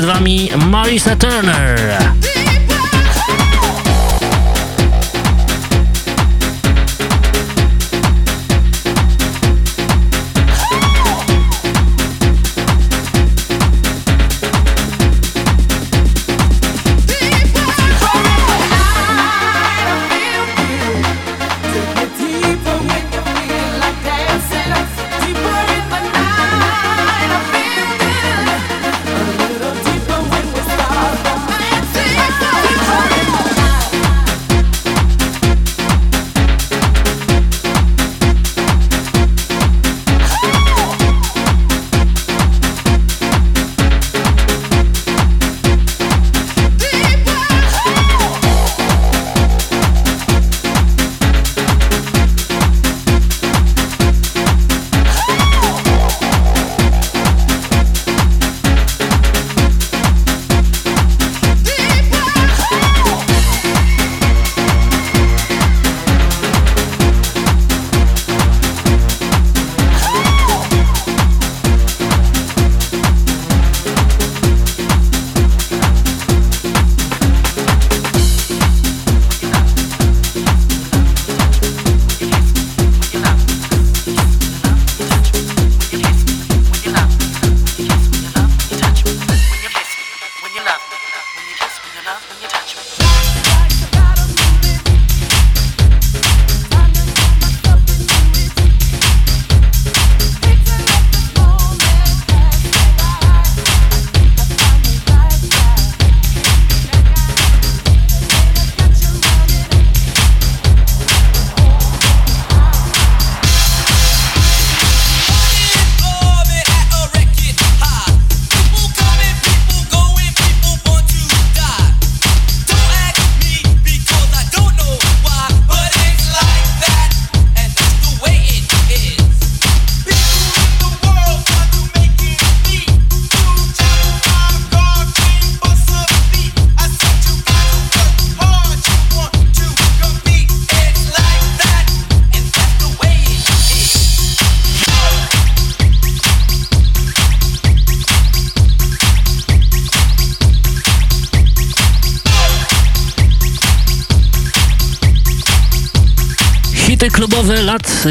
Przed Wami Marisa Turner.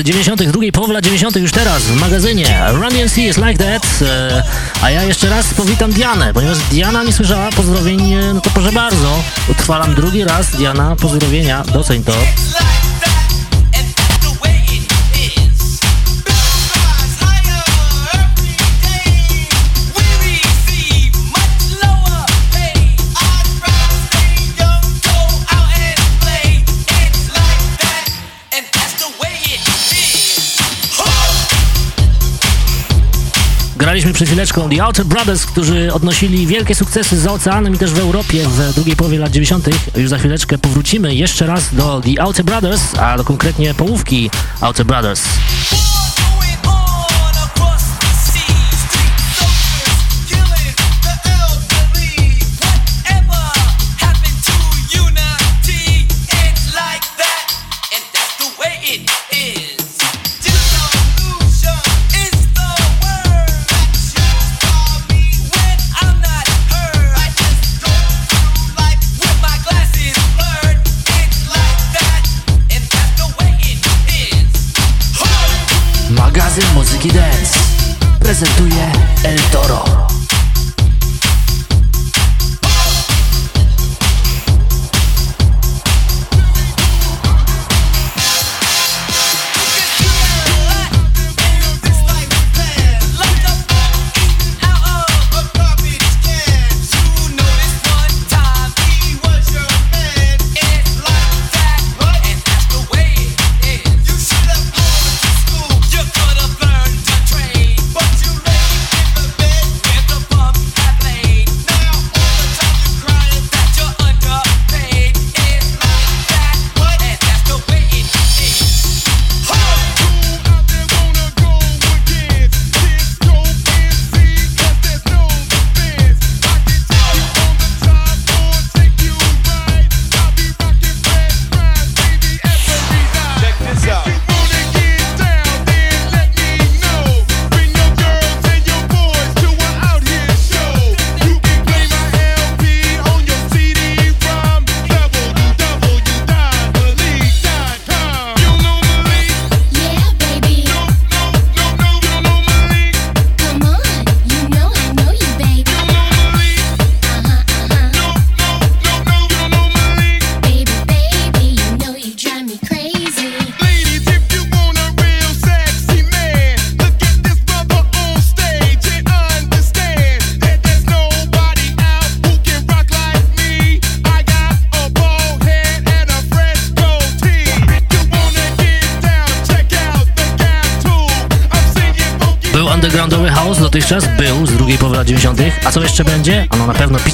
90., drugiej połowy lat 90. już teraz w magazynie Run DMC is like that. E, a ja jeszcze raz powitam Dianę, ponieważ Diana nie słyszała pozdrowień, e, no to proszę bardzo. Utrwalam drugi raz, Diana, pozdrowienia, doceń to. Przed chwileczką The Outer Brothers, którzy odnosili wielkie sukcesy za oceanem i też w Europie w drugiej połowie lat 90. Już za chwileczkę powrócimy jeszcze raz do The Outer Brothers, a do konkretnie połówki Outer Brothers.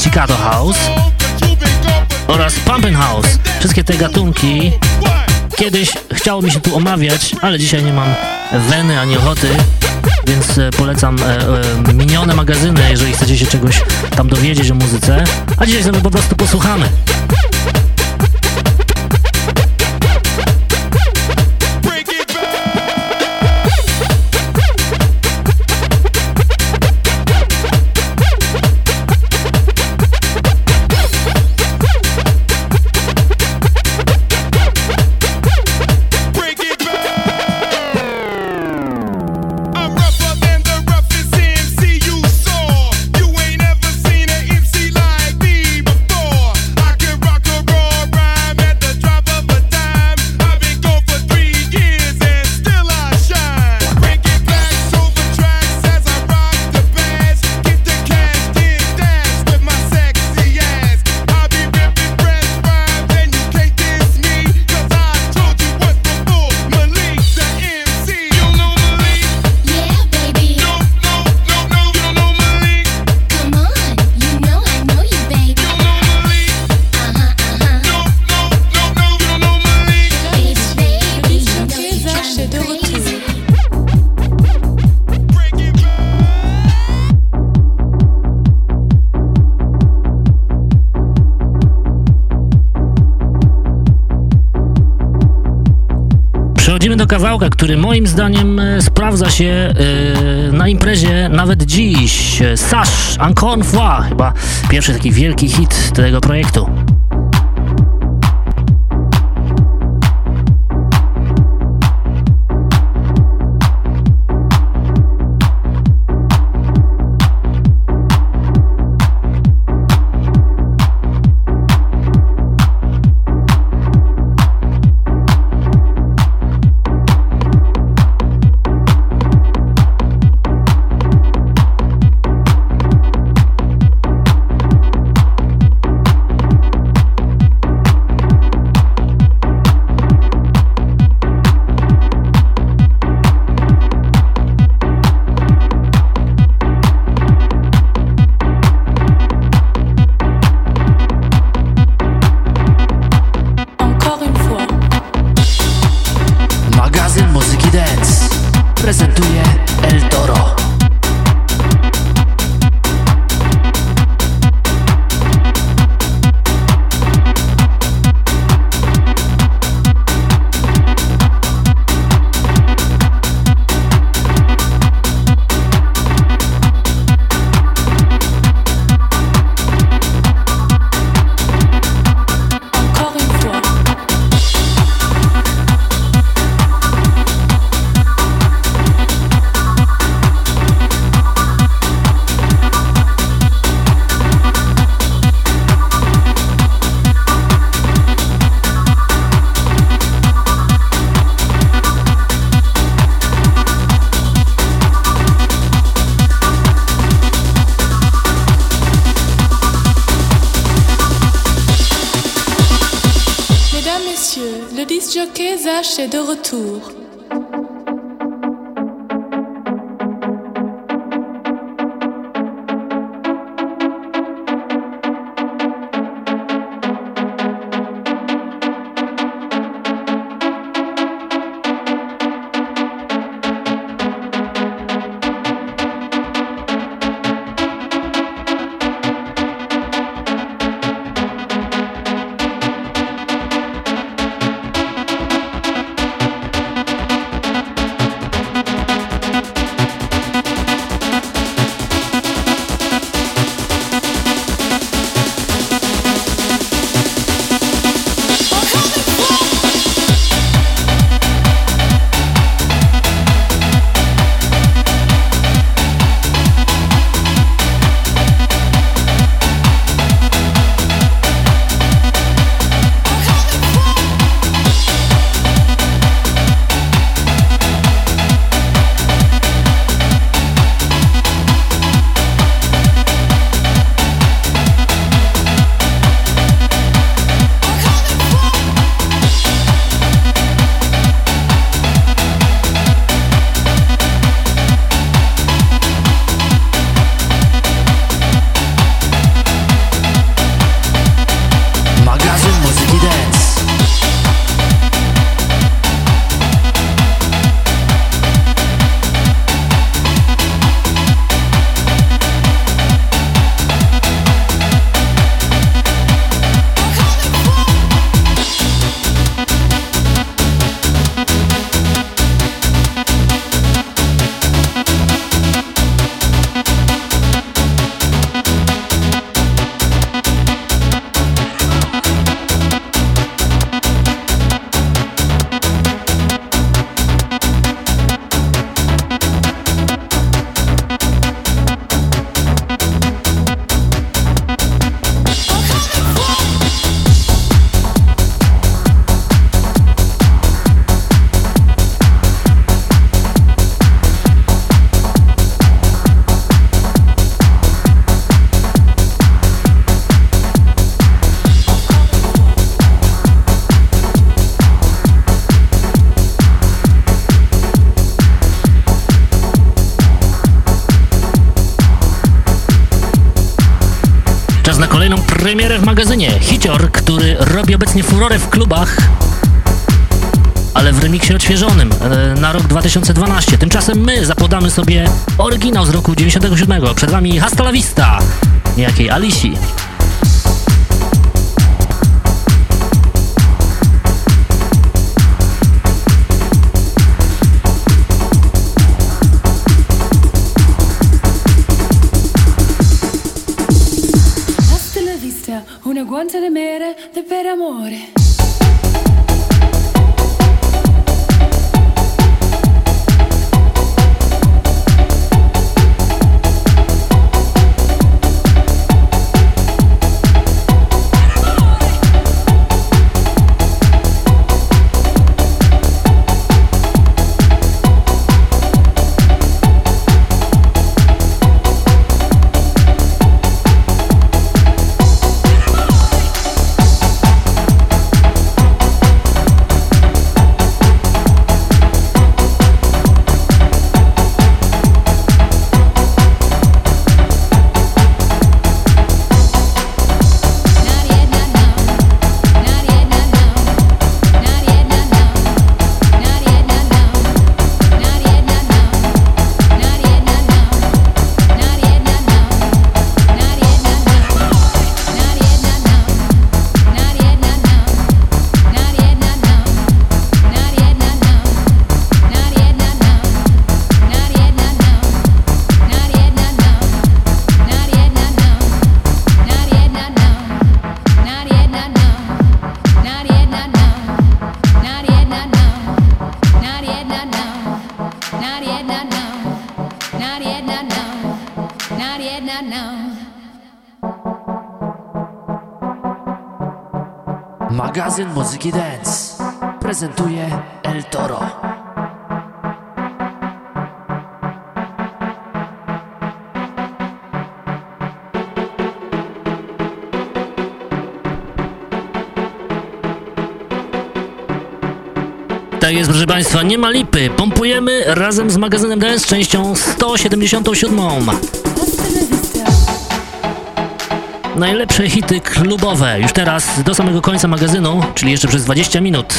Pizzicato House oraz Pumpin' House. Wszystkie te gatunki kiedyś chciało mi się tu omawiać, ale dzisiaj nie mam weny ani ochoty, więc e, polecam e, e, minione magazyny, jeżeli chcecie się czegoś tam dowiedzieć o muzyce. A dzisiaj sobie po prostu posłuchamy. Kawałka, który moim zdaniem e, sprawdza się e, na imprezie nawet dziś. E, Sash, Encore une chyba pierwszy taki wielki hit tego projektu. Magazynie. Hicior, który robi obecnie furorę w klubach, ale w remiksie odświeżonym e, na rok 2012. Tymczasem my zapodamy sobie oryginał z roku 97. Przed wami Hasta la Vista, niejakiej Alisi. guance le mere del per amore. Proszę Państwa, nie ma lipy. Pompujemy razem z magazynem DS częścią 177. Najlepsze hity klubowe. Już teraz do samego końca magazynu, czyli jeszcze przez 20 minut.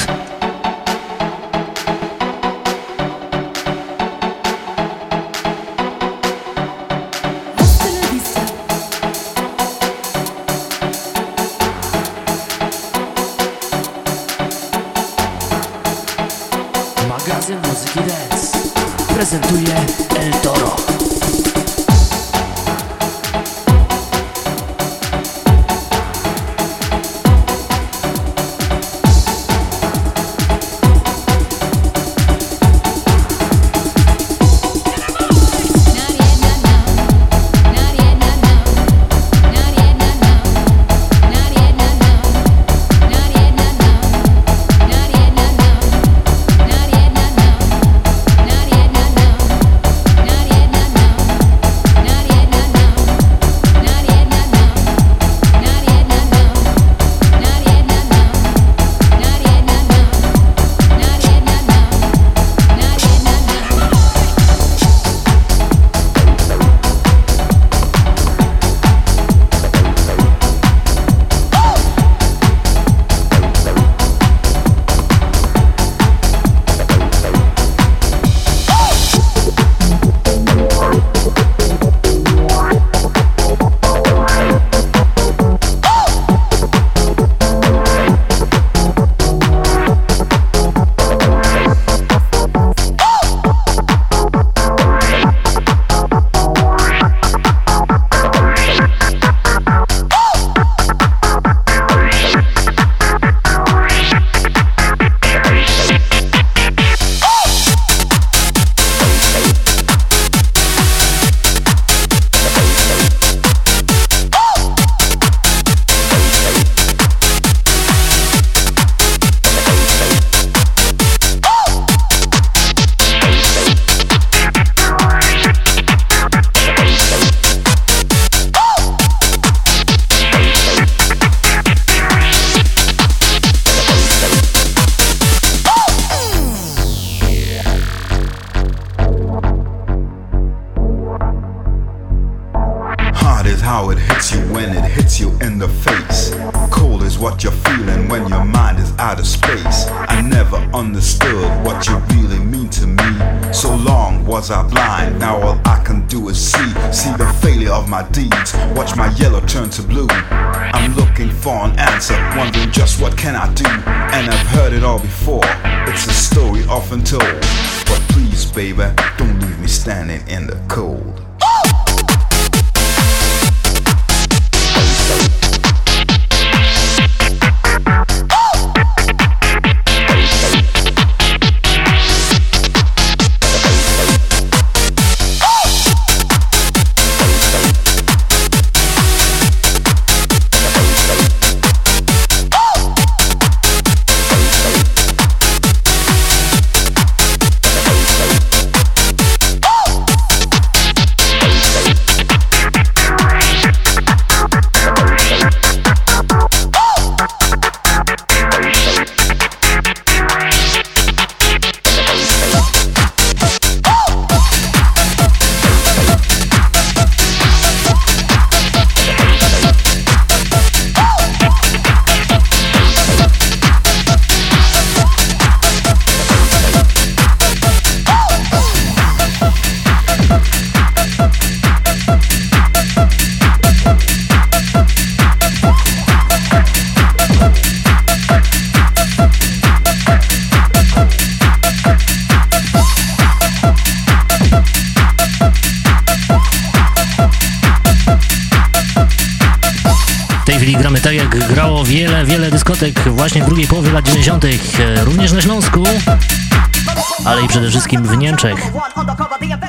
wszystkim w Niemczech.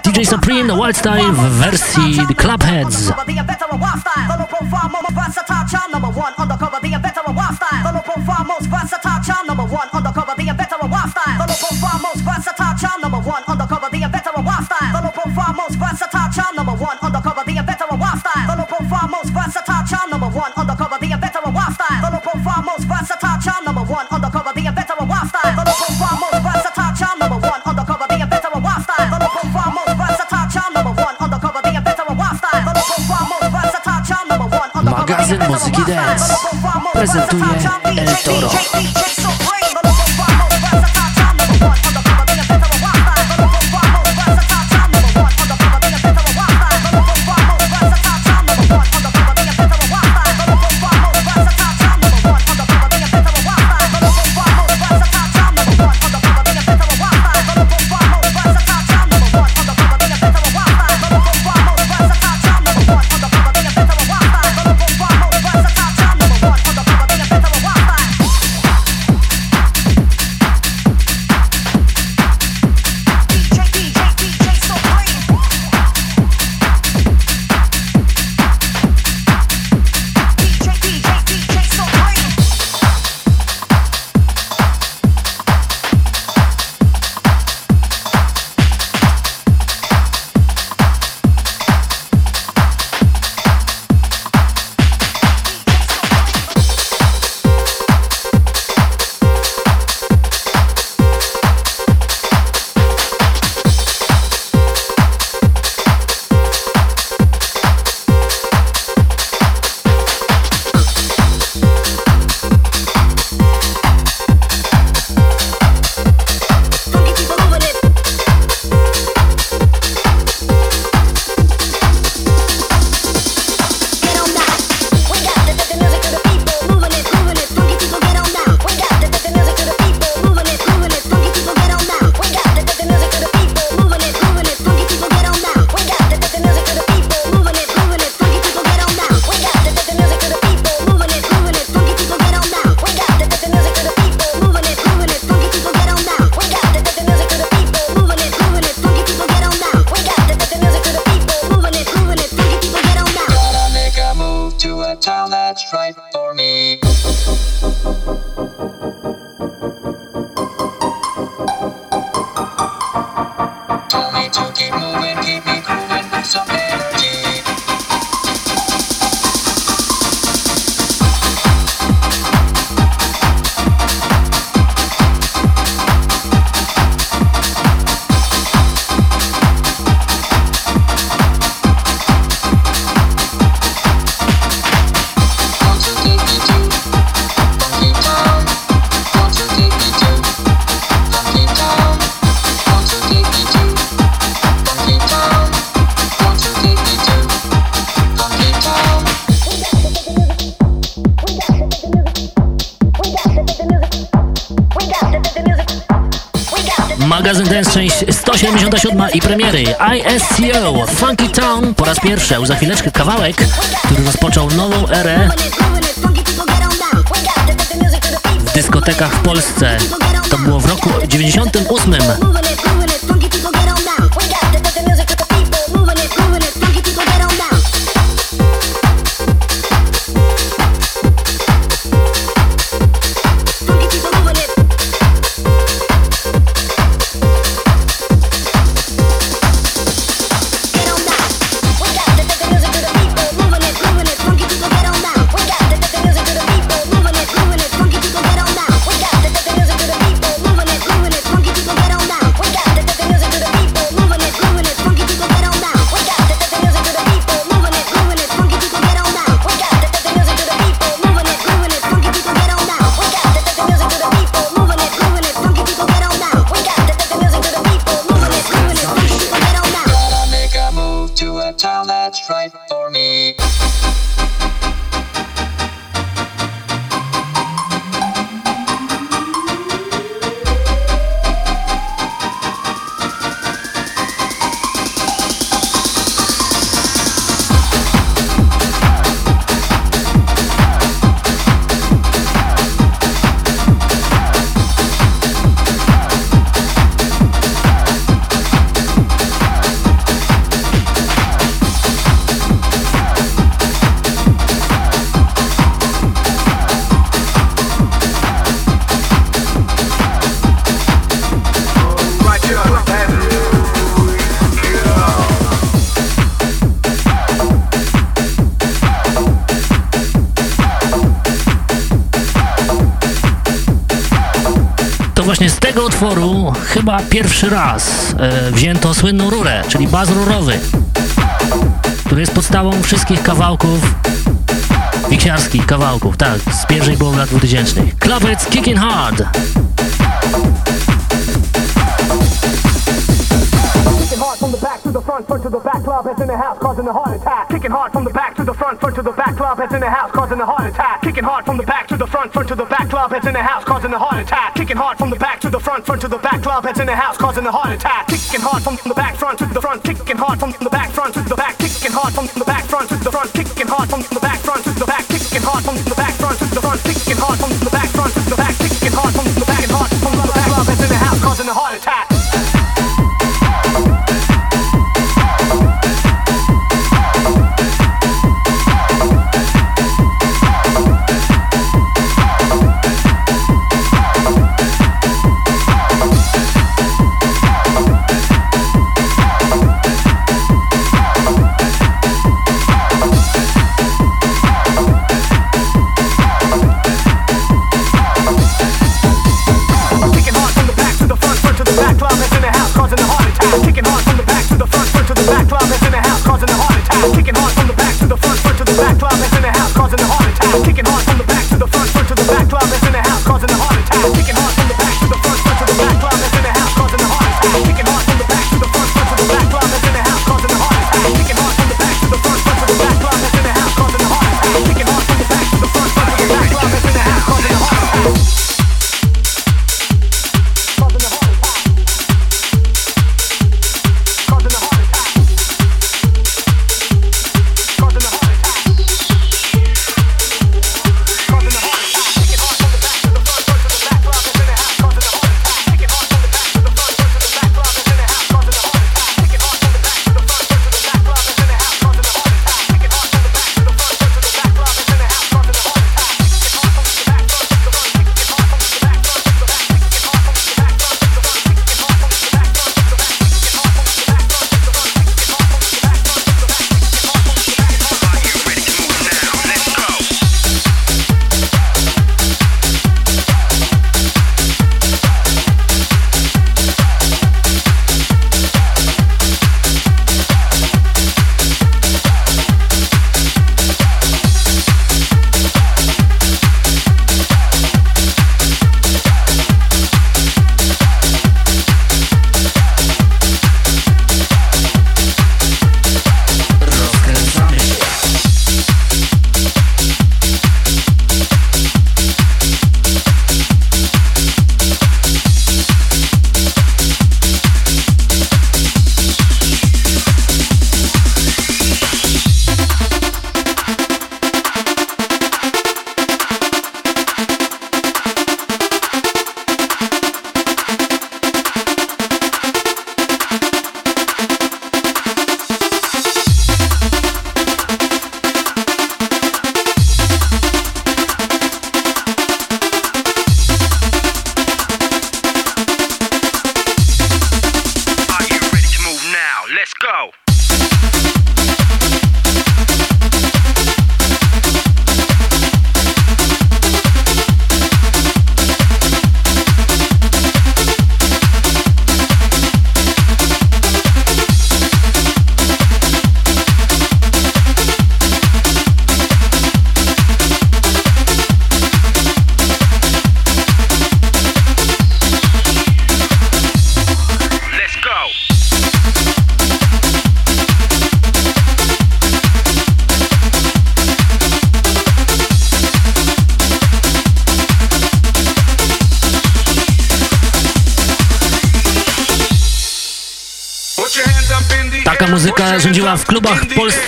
DJ Supreme, Wild Style w wersji Clubheads. Dance you, El Toro. 177 i premiery ISCO Funky Town po raz pierwszy, za chwileczkę kawałek, który rozpoczął nową erę w dyskotekach w Polsce. To było w roku 98. utworu chyba pierwszy raz e, wzięto słynną rurę, czyli baz rurowy, który jest podstawą wszystkich kawałków, wiksiarskich kawałków, tak, z pierwszej połowy lat 2000. Club It's Kicking Hard. From the back to the front, front to the back, club heads in the house, causing a heart attack. Kicking hard from the back to the front, front to the back, club heads in the house, causing a heart attack. Kicking hard from the back front, front to the back, club heads in the house, causing a heart attack. Kicking hard from the back to the front, front to the back, club heads in the house, causing a heart attack. Kicking hard from the back, front to the front, kicking hard from the back, front to the back, kicking hard from the back, front to the front, kicking hard from the back, front to the back, kicking hard from the back, front to the front, kicking hard from the back, front to the back,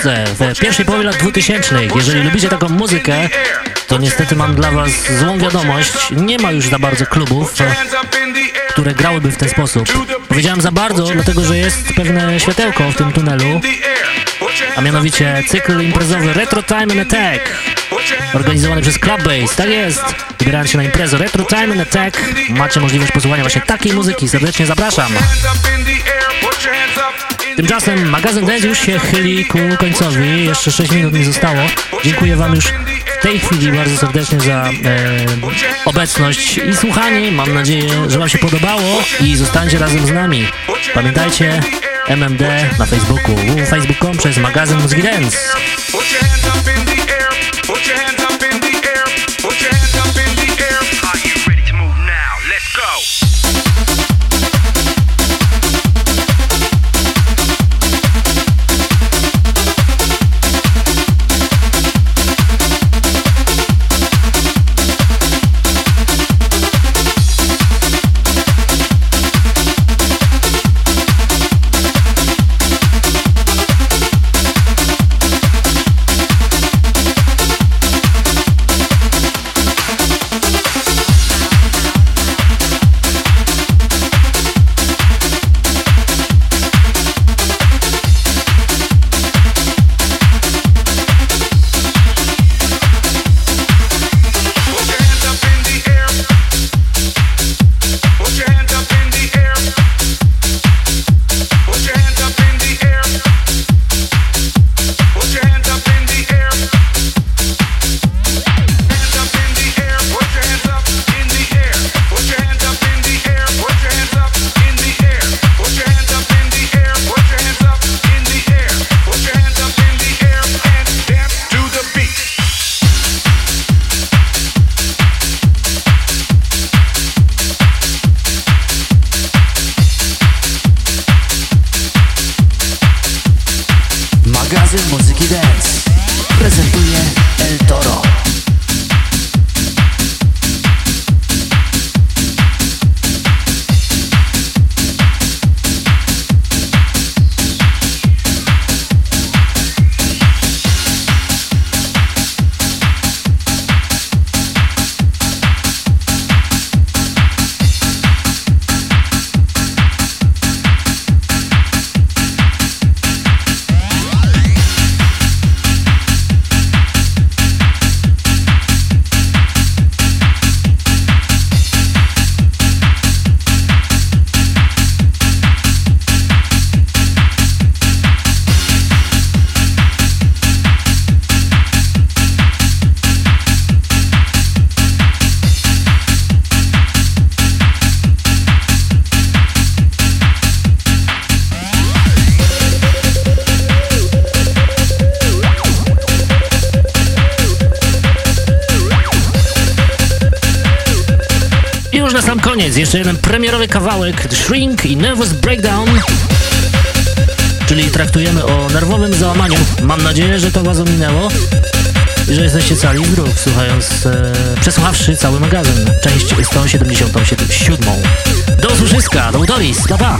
Polsce w pierwszej połowie lat 2000. Jeżeli lubicie taką muzykę, to niestety mam dla was złą wiadomość. Nie ma już za bardzo klubów, które grałyby w ten sposób. Powiedziałem za bardzo, dlatego że jest pewne światełko w tym tunelu, a mianowicie cykl imprezowy Retro Time and Attack, organizowany przez Clubbase. Tak jest. Wybierając się na imprezę Retro Time and Attack, macie możliwość posłuchania właśnie takiej muzyki. Serdecznie zapraszam. Tymczasem magazyn Dance już się chyli ku końcowi. Jeszcze 6 minut mi zostało. Dziękuję Wam już w tej chwili bardzo serdecznie za e, obecność i słuchanie. Mam nadzieję, że Wam się podobało i zostańcie razem z nami. Pamiętajcie, MMD na Facebooku, www.facebook.com przez magazyn Muzyki Dance. Koniec jeszcze jeden premierowy kawałek Shrink i Nervous Breakdown. Czyli traktujemy o nerwowym załamaniu. Mam nadzieję, że to was ominęło i że jesteście cali zdrów, słuchając, e, przesłuchawszy cały magazyn, część 177. Do usłyszyska, do utoris, pa pa!